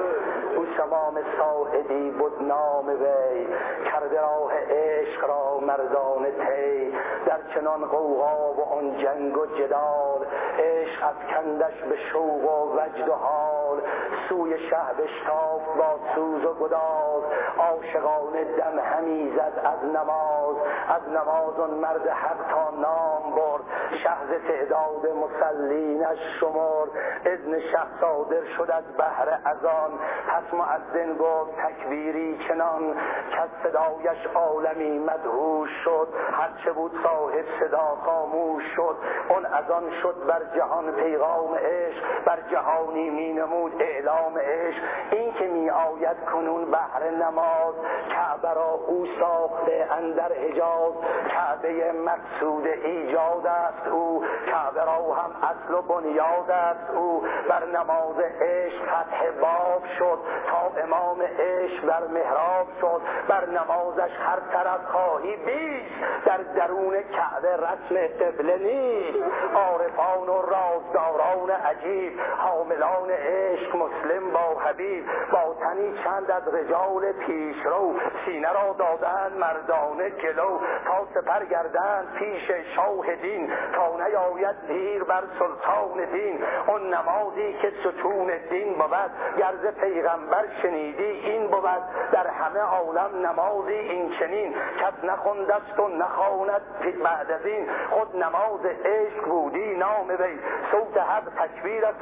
او تمام ساعدی بود نام وی کرده راه عشق را مردان تی در چنان قوها و آن جنگ و جدال عشق کندش به شوق و وجد و حال. سوی شهر بشتاف با سوز و گداز عاشقان دم همی زد از نماز. از نماز اون مرد حق تا نام برد. شهز تعداد مسلینش شمر اذن شه صادر شد از بهر ازان پس معزن گفت تکبیری چنان که از صدایش عالمی مدهوش شد. هرچه بود صاحب صدا خاموش شد. اون ازان شد بر جهان پیغام عشق بر جهانی می نمود اعلام عشق. این که می آید کنون بهر نماز کعبه را او ساخته اندر حجاز. کعبه مقصود ایجاد است او کعبه را هم اصل و بنیاد است او. بر نماز عشق فتح باب شد. تا امام عشق در محراب شد بر نمازش هر طرف خواهی بیش. در درون کعبه رسم قبله نیست. عارفان و رازداران عجیب حاملان عشق مسلم با حبیب. با تنی چند از رجال پیشرو سینه را دادن مردانه جلو. تا سپر گردند پیش شاه دین تا نیاید دیر بر سلطان دین. اون نمازی که ستون دین بود گرز پیغمبر شنیدی این بود در همه عالم نمازی این چنین کس نخوندست و نخواند بعد از این. خود نماز عشق بودی نام وی. صوت حق تکبیرت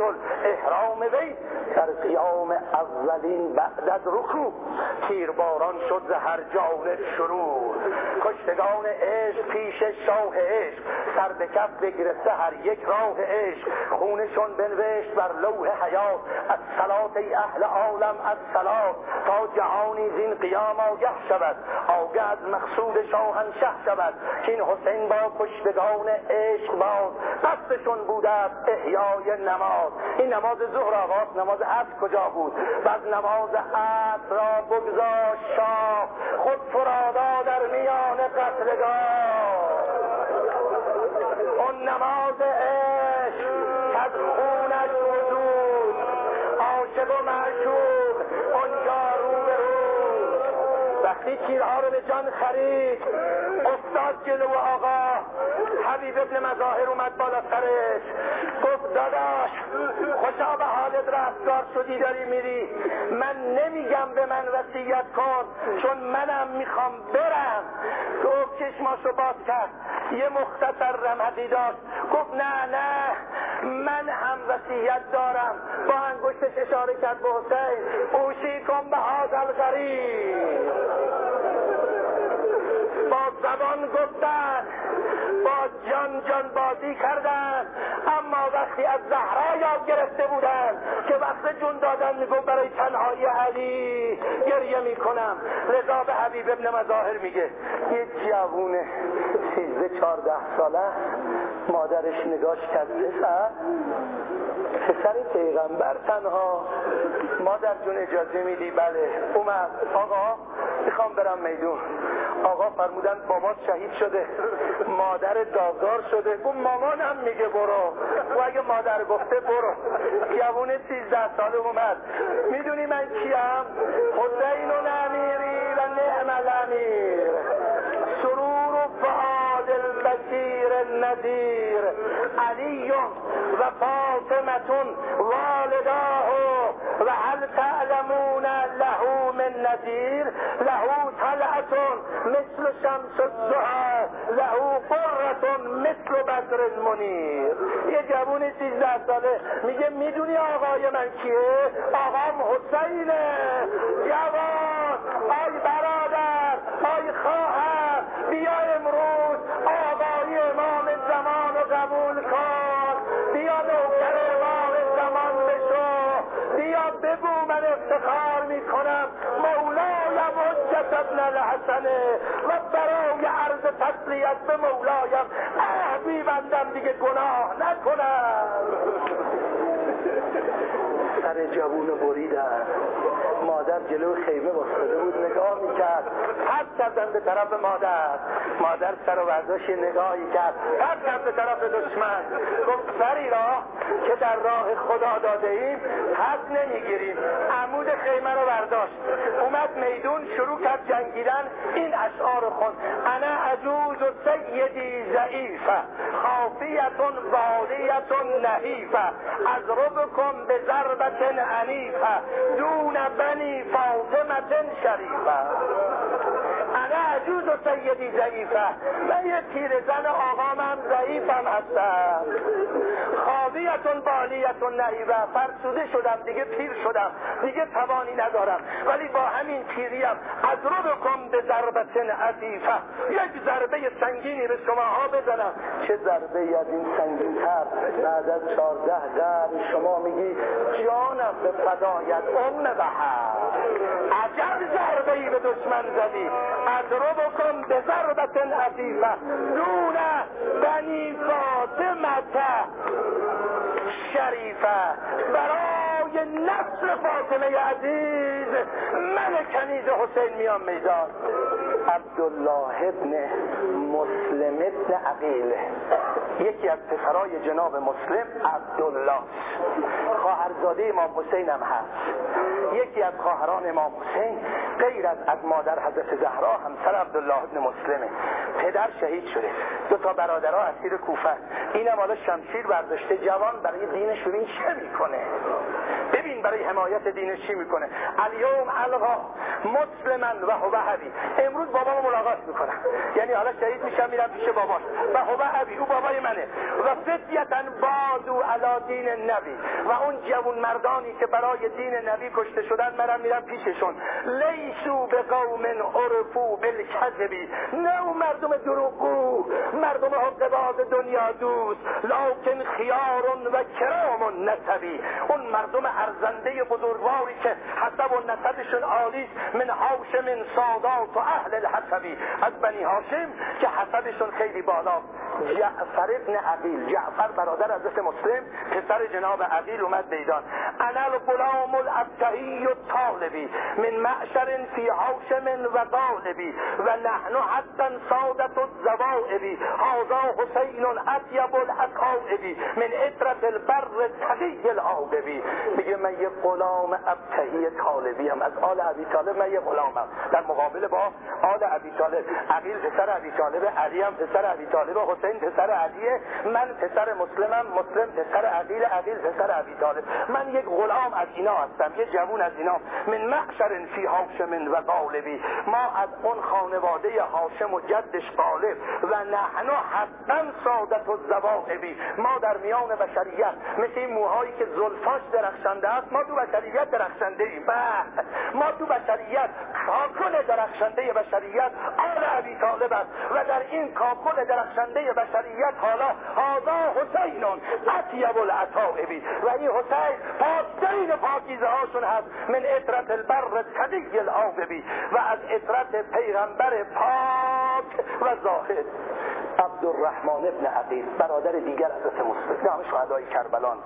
احرام وی. در قیام اولین بعد از رکوع. تیرباران شد ز هر جانب شروع. کشتگان عشق پیش شاه عشق. سر به کف بگرفته هر یک راه عشق. خونشون بنوشت بر لوح حیات. از صلات اهل عالم از صلات تا جهانی زین قیام آگه شود. آگه از مقصود شاهنشه شود که این حسین با کشتگان عشق باز قصدشون بوده است احیای نماز. این نماز ظهر آغاز نماز عصر کجا بود؟ بعد نماز عصر را بگذاشت شاه خود فرادا در میان قتلگاه. اون نماز عشق از خونش وجود عاشق و معشوق. وقتی تیرها رو به جان خرید افتاد جلو آقا. حبیب ابن مظاهر اومد بالا سرش گفت داداش خوشا به حالت رفتار شدی داری میری. من نمیگم به من وسیعت کن چون منم می‌خوام برم. گفت چشماشو باز کرد. یه مختصر رمحتی داشت. گفت نه نه من هم وسیعت دارم. با انگشتش اشاره کرد به حسین. اوشی کن به حاضر غریب. با زبان گفتن با جان جان بازی کردن اما وقتی از زهرا یاد گرفته بودن که وقت جون دادن میگو برای تنهایی علی گریه می‌کنم. رضا به حبیب ابن مظاهر میگه یه جوونه سیزده چارده ساله مادرش نگاش کرد پسر. پسر پیغمبر تنها مادر جون اجازه میدی. بله اومد. آقا می‌خوام برم میدون. آقا فرمودن بابا شهید شده مادر داغدار شده. گفت مامانم میگه برو. و اگه مادر گفته برو. جوون سیزده ساله اومد. می‌دونی من کیم؟ حسین و نمیری و نعم الامیر. سرور و فعاد البشیر النذیر. علی و فاطمتون والداه و هل تعلمون له من نذیر؟ له طلعت مثل شمس الزهر له قرة مثل بدر المنیر. یه جوون سیزده ساله میگه می‌دونی آقای من کیه؟ آقام حسینه. جوان آی برادر آی خواهر. الحسنه و برای عرض تسلیت به مولایم عهد میبندم دیگه گناه نکنم. سر جوون بریدن مادر جلو خیمه بستده بود نگاه می‌کرد. پس کردن به طرف مادر. مادر سر و برداشت نگاهی کرد. پس کرد به طرف دشمن. سری را که در راه خدا داده ایم پس نمی‌گیریم. عمود خیمه رو برداشت. اومد میدون شروع کرد جنگیدن. این اشعار خون. انا عجوز و سیدی ضعیفه. خافیتون والیتون نحیفه. از ربکم به ضربت عنیفه. دون بنی فاطمه شریفه. عجوز و سیدی ضعیفه. من یه تیر زن آقامم ضعیفم هستم. خاویتون بالیتون نهیبه فرسوده شدم دیگه پیر شدم دیگه توانی ندارم. ولی با همین تیریم از رو بکن به ضربت عظیفه یک ضربه سنگینی به شماها بزنم. چه ضربه از این سنگین تر بعد از چارده قرن شما میگی جانم به فدایت ام بحر عجب ضربه ای به دشمن زدی. از رو بکن به ضربت عظیفه دون بنی فاطمه شریفه. برای نصر فاطمه عزیز من کنیز حسین میام میدان عبدالله ابن مسلم ابن عقیل. یکی از پسرای جناب مسلم عبدالله. خواهرزاده امام حسین هم هست. یکی از خواهران امام حسین غیر از از مادر حضرت زهرا همسر عبدالله ابن مسلمه پدر شهید شده. دو تا برادرها اسیر کوفه. اینم حالا شمشیر برداشته. جوان برای دینش ببین چه می‌کنه؟ ببین برای حمایت دینش چی می‌کنه. الیوم الغا مسلمن و هو ابی امروز بابامو ملاقات می‌کنم. یعنی حالا شهید میشم میرم پیش باباش. و هو ابی او بابای منه. و فتیتن بادو علا دین نبی. و اون جوون مردانی که برای دین نبی کشته شدن منم میرم پیششون. لیسو به قوم عرفو بالکذبی نه اون مردم دروغگو. مردم حق باز دنیا دوست. لکن خیارون و کرام نسبی. اون مردم ارزنده بزرگواری که حسب و نسبشون عالی من هاشم سادات و اهل الحسبی از بنی هاشم که حسبشون خیلی بالا. جعفر ابن عقیل جعفر برادر حضرت مسلم پسر جناب عقیل اومد میدان. انا الغلام الابتهی و طالبی من معشر فی هاشم و طالبی و نحن حتی سادت الزوائبی هذا حسین اطیب الاکائبی من اطرت البر تقی العاقبی. میگه من یه غلام ابتهی طالبی هم از آل ابی طالب من یه غلامم. در مقابل با آل ابی طالب. عقیل پسر ابی طالب علی هم پسر ابی طالب حسین پسر علیه من پسر مسلمم مسلم پسر عقیل عقیل پسر ابی طالب. من یک غلام از اینا هستم یه جوون از اینا. من معشر فی هاشم و غالبی. ما از اون خانواده هاشم و جدش غالب. و نحن حتما سادت و زواهبی ما در میان بشریت مثل موهایی که زلفاش درخشنده است ما تو بشریت درخشنده ایم ما تو بشریت کاکل درخشنده بشریت آل عبی طالب است و در این کاکل درخشنده بشریت حالا هادا حسینون اطیب العطائبی و این حسین پاکترین پاکیزه هاشون هست. من اطرت البر تدی العاقبی و از اطرت پیغمبر پاک و زاهد. عبدالرحمن ابن عقیل برادر دیگر حضرت مسلم. نام شهدای کربلان.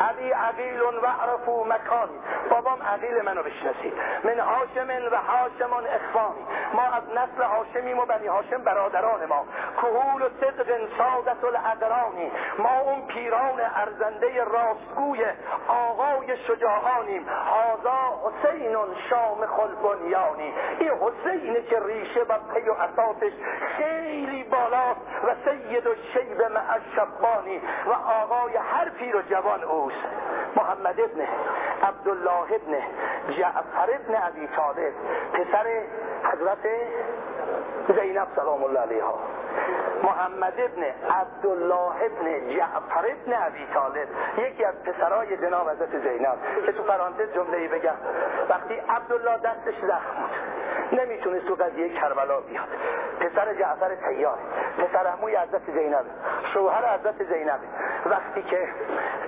علی عقیل و عرفو مکانی. بابام عقیل منو بشناسید. من هاشم و هاشمان اخوانی. ما از نسل هاشمیم و بنی هاشم برادران ما. کهول و صدق سادت الاقرانی ما اون پیران ارزنده راستگوی آقای شجاعانیم. هازا حسین شام خلبانیانی این حسینه که ریشه و پی و اساسش خیلی بالاست و سید و شیب مع شبانی و آقای هر پیر و جوان اوست. محمد ابن عبدالله ابن جعفر ابن عبی طالب پسر حضرت زینب سلام الله علیها. محمد ابن عبدالله ابن جعفر ابن عبی طالب یکی از پسرای جناب حضرت زینب. که تو پرانتز جمله ای بگم وقتی عبدالله دستش زخم بود نمی‌تونست تو قضیه کربلا بیاد. پسر جعفر تیار پسر عموی حضرت زینب شوهر حضرت زینب. وقتی که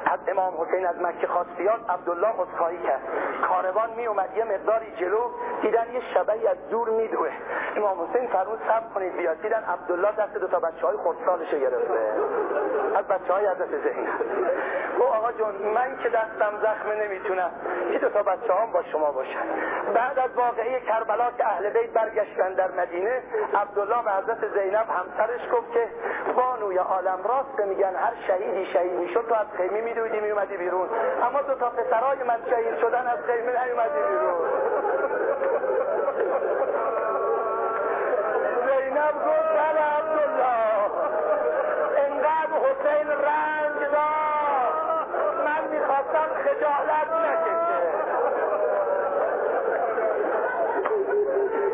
از امام حسین از مکه خواست بیاد عبدالله عذرخواهی کرد. کاروان می اومد یه مقداری جلو دیدن یه شبهی از دور میدوه. امام حسین فرمود صبر کنید بیاد. دیدن عبدالله دست دو تا بچه های خودسالشو گرفته. از بچه های حضرت زینب گو آقا جون من که دستم زخمه نمی‌تونم. این دو تا بچه با شما باشن. بعد از واقعه کربلا که اهل بیت برگشتن در مدینه عبدالله به حضرت زینب همسرش گفت که بانوی عالم راست میگن هر شهیدی شهید می‌شد تو از خیمه میدویدی میومدی بیرون. اما دو تا پسرای من شهید شدن از خیمه نیومدی بیرون. زینب گفت بله عبدالله انقدر حسین رنج دار من می‌خواستم خجالت نکشه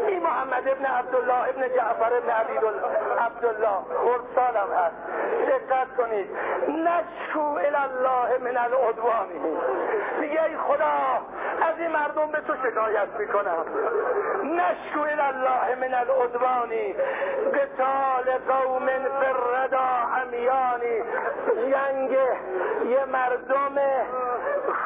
این محمد ابن عبدالله ابن جعفر ابن عبید عبدالله خردسالم هست. دقت کنید. نشکو الله من العدوانی. میگه ای خدا از این مردم به تو شکایت می‌کنم. نشکو الله من العدوانی. قتال قوم فردا همیانی جنگ یه مردم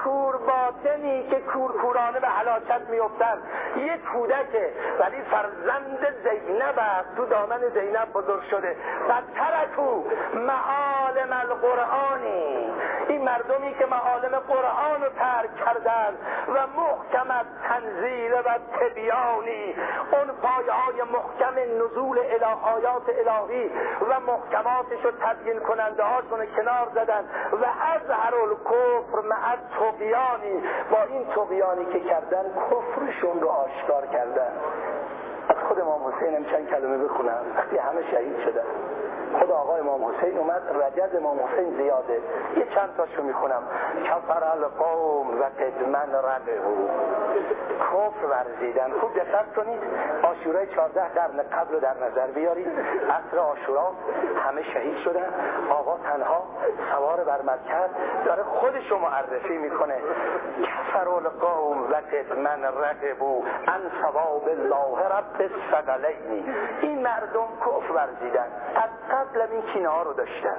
کور باطنی که کورکورانه به حلاکت میفتن یه کودکه ولی فرزند زینب است. تو دامن زینب بزرگ شده. و ترکو معالم القرآنی این مردمی که معالم قرآن رو ترک کردن و محکمت تنزیل و تبیانی اون پایه های محکم نزول آیات الهی و محکماتش رو تبیین کننده هاشون کنار زدن و از هر الکفر مع تقیانی با این تقیانی که کردن کفرشون رو آشکار کردن. از خود امام حسین چند کلمه بخونم وقتی همه شهید شدن. خود آقای امام حسین اومد رجز امام حسین زیاده. یه چند تاشو می‌خونم. کفر القوم و قدمن رده کفر ورزیدن. خوب دقت کنید. آشورای 14 قرن قبل در نظر بیارید. عصر آشورا همه شهید شدن. آقا تنها سوار بر مرکز داره خودشو معرفی می‌کنه. کفر القوم و قدمن رده ان ثواب الله رب این مردم کفر ورزیدن. از قبل این کینه ها رو داشتن.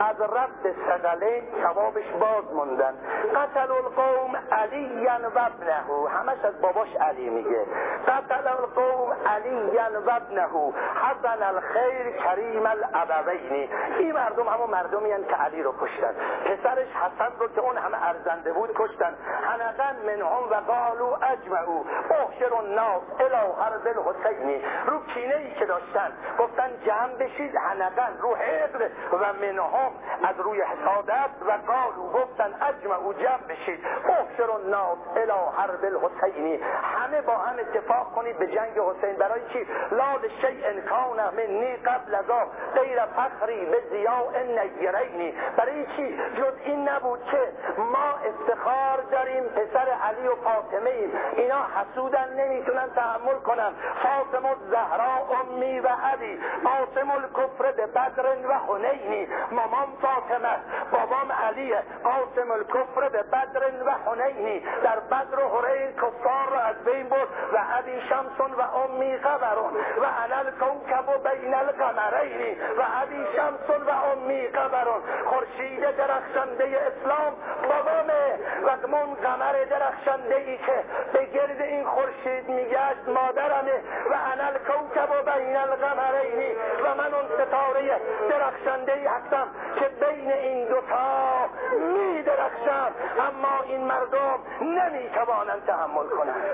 از رب سقله ثوابش باز موندن. قتل القوم علی و ابنه. همش از باباش علی میگه. قتل القوم علی و ابنه. حسن الخیر کریم الابوین. این مردم همون مردمی که علی رو کشتن. پسرش حسن رو که اون همه ارزنده بود کشتن. حنقن منهم و قالو اجمعو احشر الناس الى حرب الحسینی رو کینه ای که داشتن. گفتن جمع بشید حنقن رو حقر و منهم از روی حسادت و قالو گفتن اجمعو جمع بشید. احشر الناس الى حرب الحسینی همه با هم اتفاق کنید به جنگ حسین. برای چی؟ لاد شیء کان منی قبل ازا غیر فخری به زیاء نیرینی برای چی؟ جز این نبود که ما افتخار داریم پسر علی و فاطمه ایم اینا حسودن نمی‌تونن تحمل کنن. فاطمه زهرا امی و علی قاسم الکفر به بدر و حنینی مامان فاطمه بابام علی قاسم الکفر به بدر و حنینی در بدر و حرین کفار را از بین برد و ابی شمسون و امی قبرون و انل کوکب و بین القمرین. و ابی شمسون و امی قبرون خورشید درخشنده اسلام. بابامه و من قمر درخشنده ای که به گرد این خورشید میگشت مادرمه. و انل کوکب و بین القمرین و من اون ستاره درخشنده ای هستم که بین این دوتا می درخشم اما این مردم نمی توانند تحمل کنند.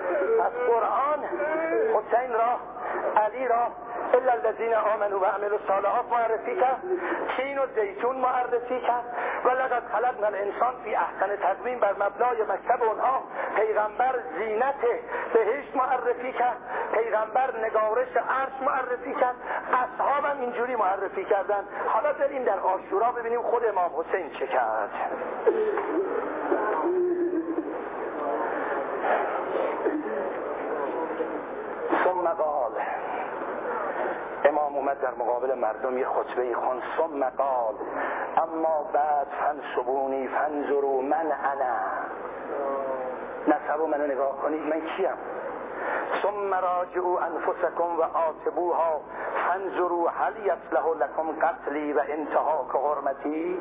از قرآن حسین را علی را الا الذين آمنوا و عملوا الصالحات معرفی کرد تین و زیتون معرفی کرد و لقد خلقنا الانسان فی احسن تقویم بر مبنای مکتب اونها. پیغمبر زینت بهشت معرفی کرد پیغمبر نگارش عرش معرفی کرد اصحابم اینجوری معرفی کردن. حالا بریم در آشورا ببینیم خود امام حسین چه کرد. ثم قال اومد در مقابل مردم یه خطبه خون ثم قال اما بعد فنصبونی فنظروا من انا. نصب منو نگاه کنید من کیم؟ ثم راجعوا انفسکم و آتبوها فانظروا هل یصلح لكم قتلی و انتهاک حرمتی؟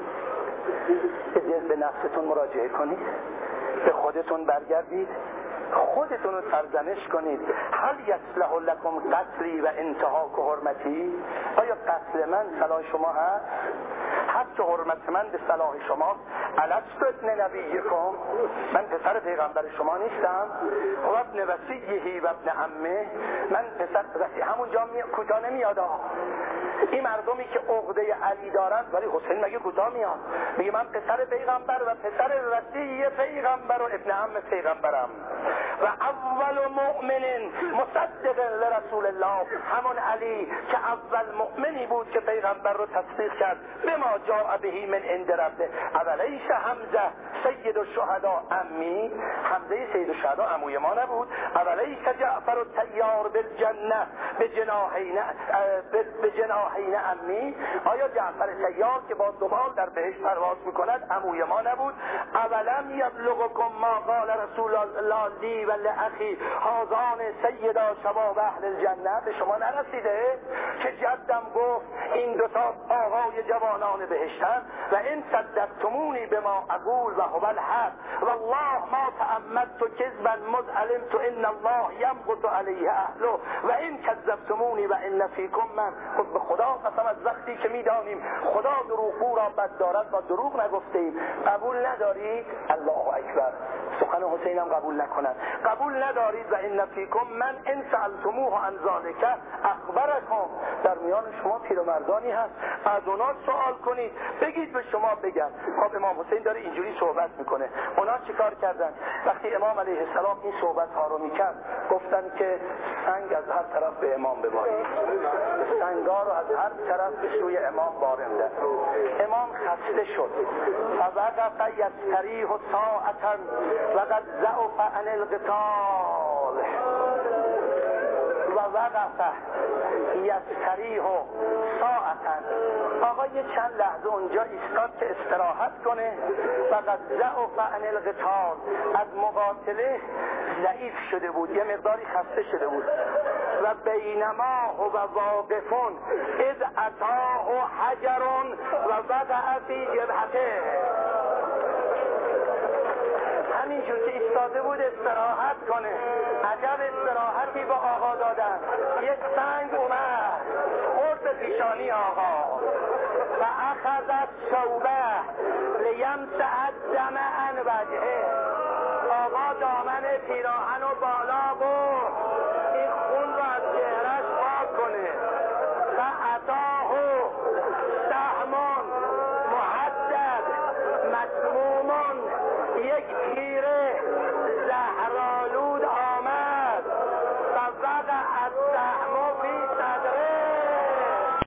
به نفستون مراجعه کنید به خودتون برگردید. خودتون رو سرزنش کنید. هل یصلح لکم قتلی و انتهاک حرمتی؟ آیا قتل من صلاح شما هست؟ حتی حرمت من به صلاح شما. علست ابن نبیکم. من پسر پیغمبر شما نیستم. و ابن وسیعهی و ابن عمه. من پسر وسیع. همونجا می... کوتاه نمیاد این مردمی که عقده علی دارند ولی حسین مگه کوتاه میاد؟ میگه من پسر پیغمبر و پسر وسیع پیغمبر و ابن عم پیغمبرم. و اول مؤمن مصدق لرسول الله همون علی که اول مؤمنی بود که پیغمبر رو تصدیق کرد. به ما جا بهی من عند ربه. اولیش حمزه سید الشهدا امی. حمزه سید الشهدا اموی ما نبود. اولیش جعفر تیار بالجنه به جناحین به جناحین امی. آیا جعفر تیار که با دوبال در بهش پرواز می‌کند اموی ما نبود؟ اولم یبلغکم ما قال رسول الله لی و لأخی حاضان سیدا شباب اهل الجنه به شما نرسیده که جدم گفت این دوتا آقای جوانان بهشتن و این صدقتمونی به ما اقول و هو الحق. والله ما تعمدت کذبا مذ علمت ان الله یمقت علیه اهله و این کذبتمونی و ان فیکم من. خود به خدا قسم از وقتی که می‌دانیم خدا دروغگو را بد دارد با دروغ نگفتیم قبول ندارید الله اکبر. سخن حسین هم قبول نکنند قبول ندارید و این فیکم من ان سالتموه عن ذالک اخبرکم. در میان شما پیرمردانی هست. از اونا سوال کنید. بگید به شما بگن. خب امام حسین داره اینجوری صحبت می‌کنه. اونا چیکار کردن؟ وقتی امام علیه السلام این صحبت ها رو می‌کرد گفتن که سنگ از هر طرف به امام ببارید سنگا رو از هر طرف به سوی امام بارنده امام خسته شد. و وقف یستریح ساعتا و قد زعف عن القتال و وقف یستریح ساعتا آقا یه چند لحظه اونجا ایستاد که استراحت کنه فقط ضعف عن القتال از مقاتله ضعیف شده بود یه مقداری خسته شده بود و بینما و واقفون اذ اتاه حجرون و وقع فی جبهته همینجور که ایستاده بود استراحت کنه. عجب استراحتی به آقا دادن. یک سنگ اومد. خورد به پیشانی آقا. و اخذت صوبه لیمسعد دم ان وجهه. آقا دامن پیراهن و بالا برد.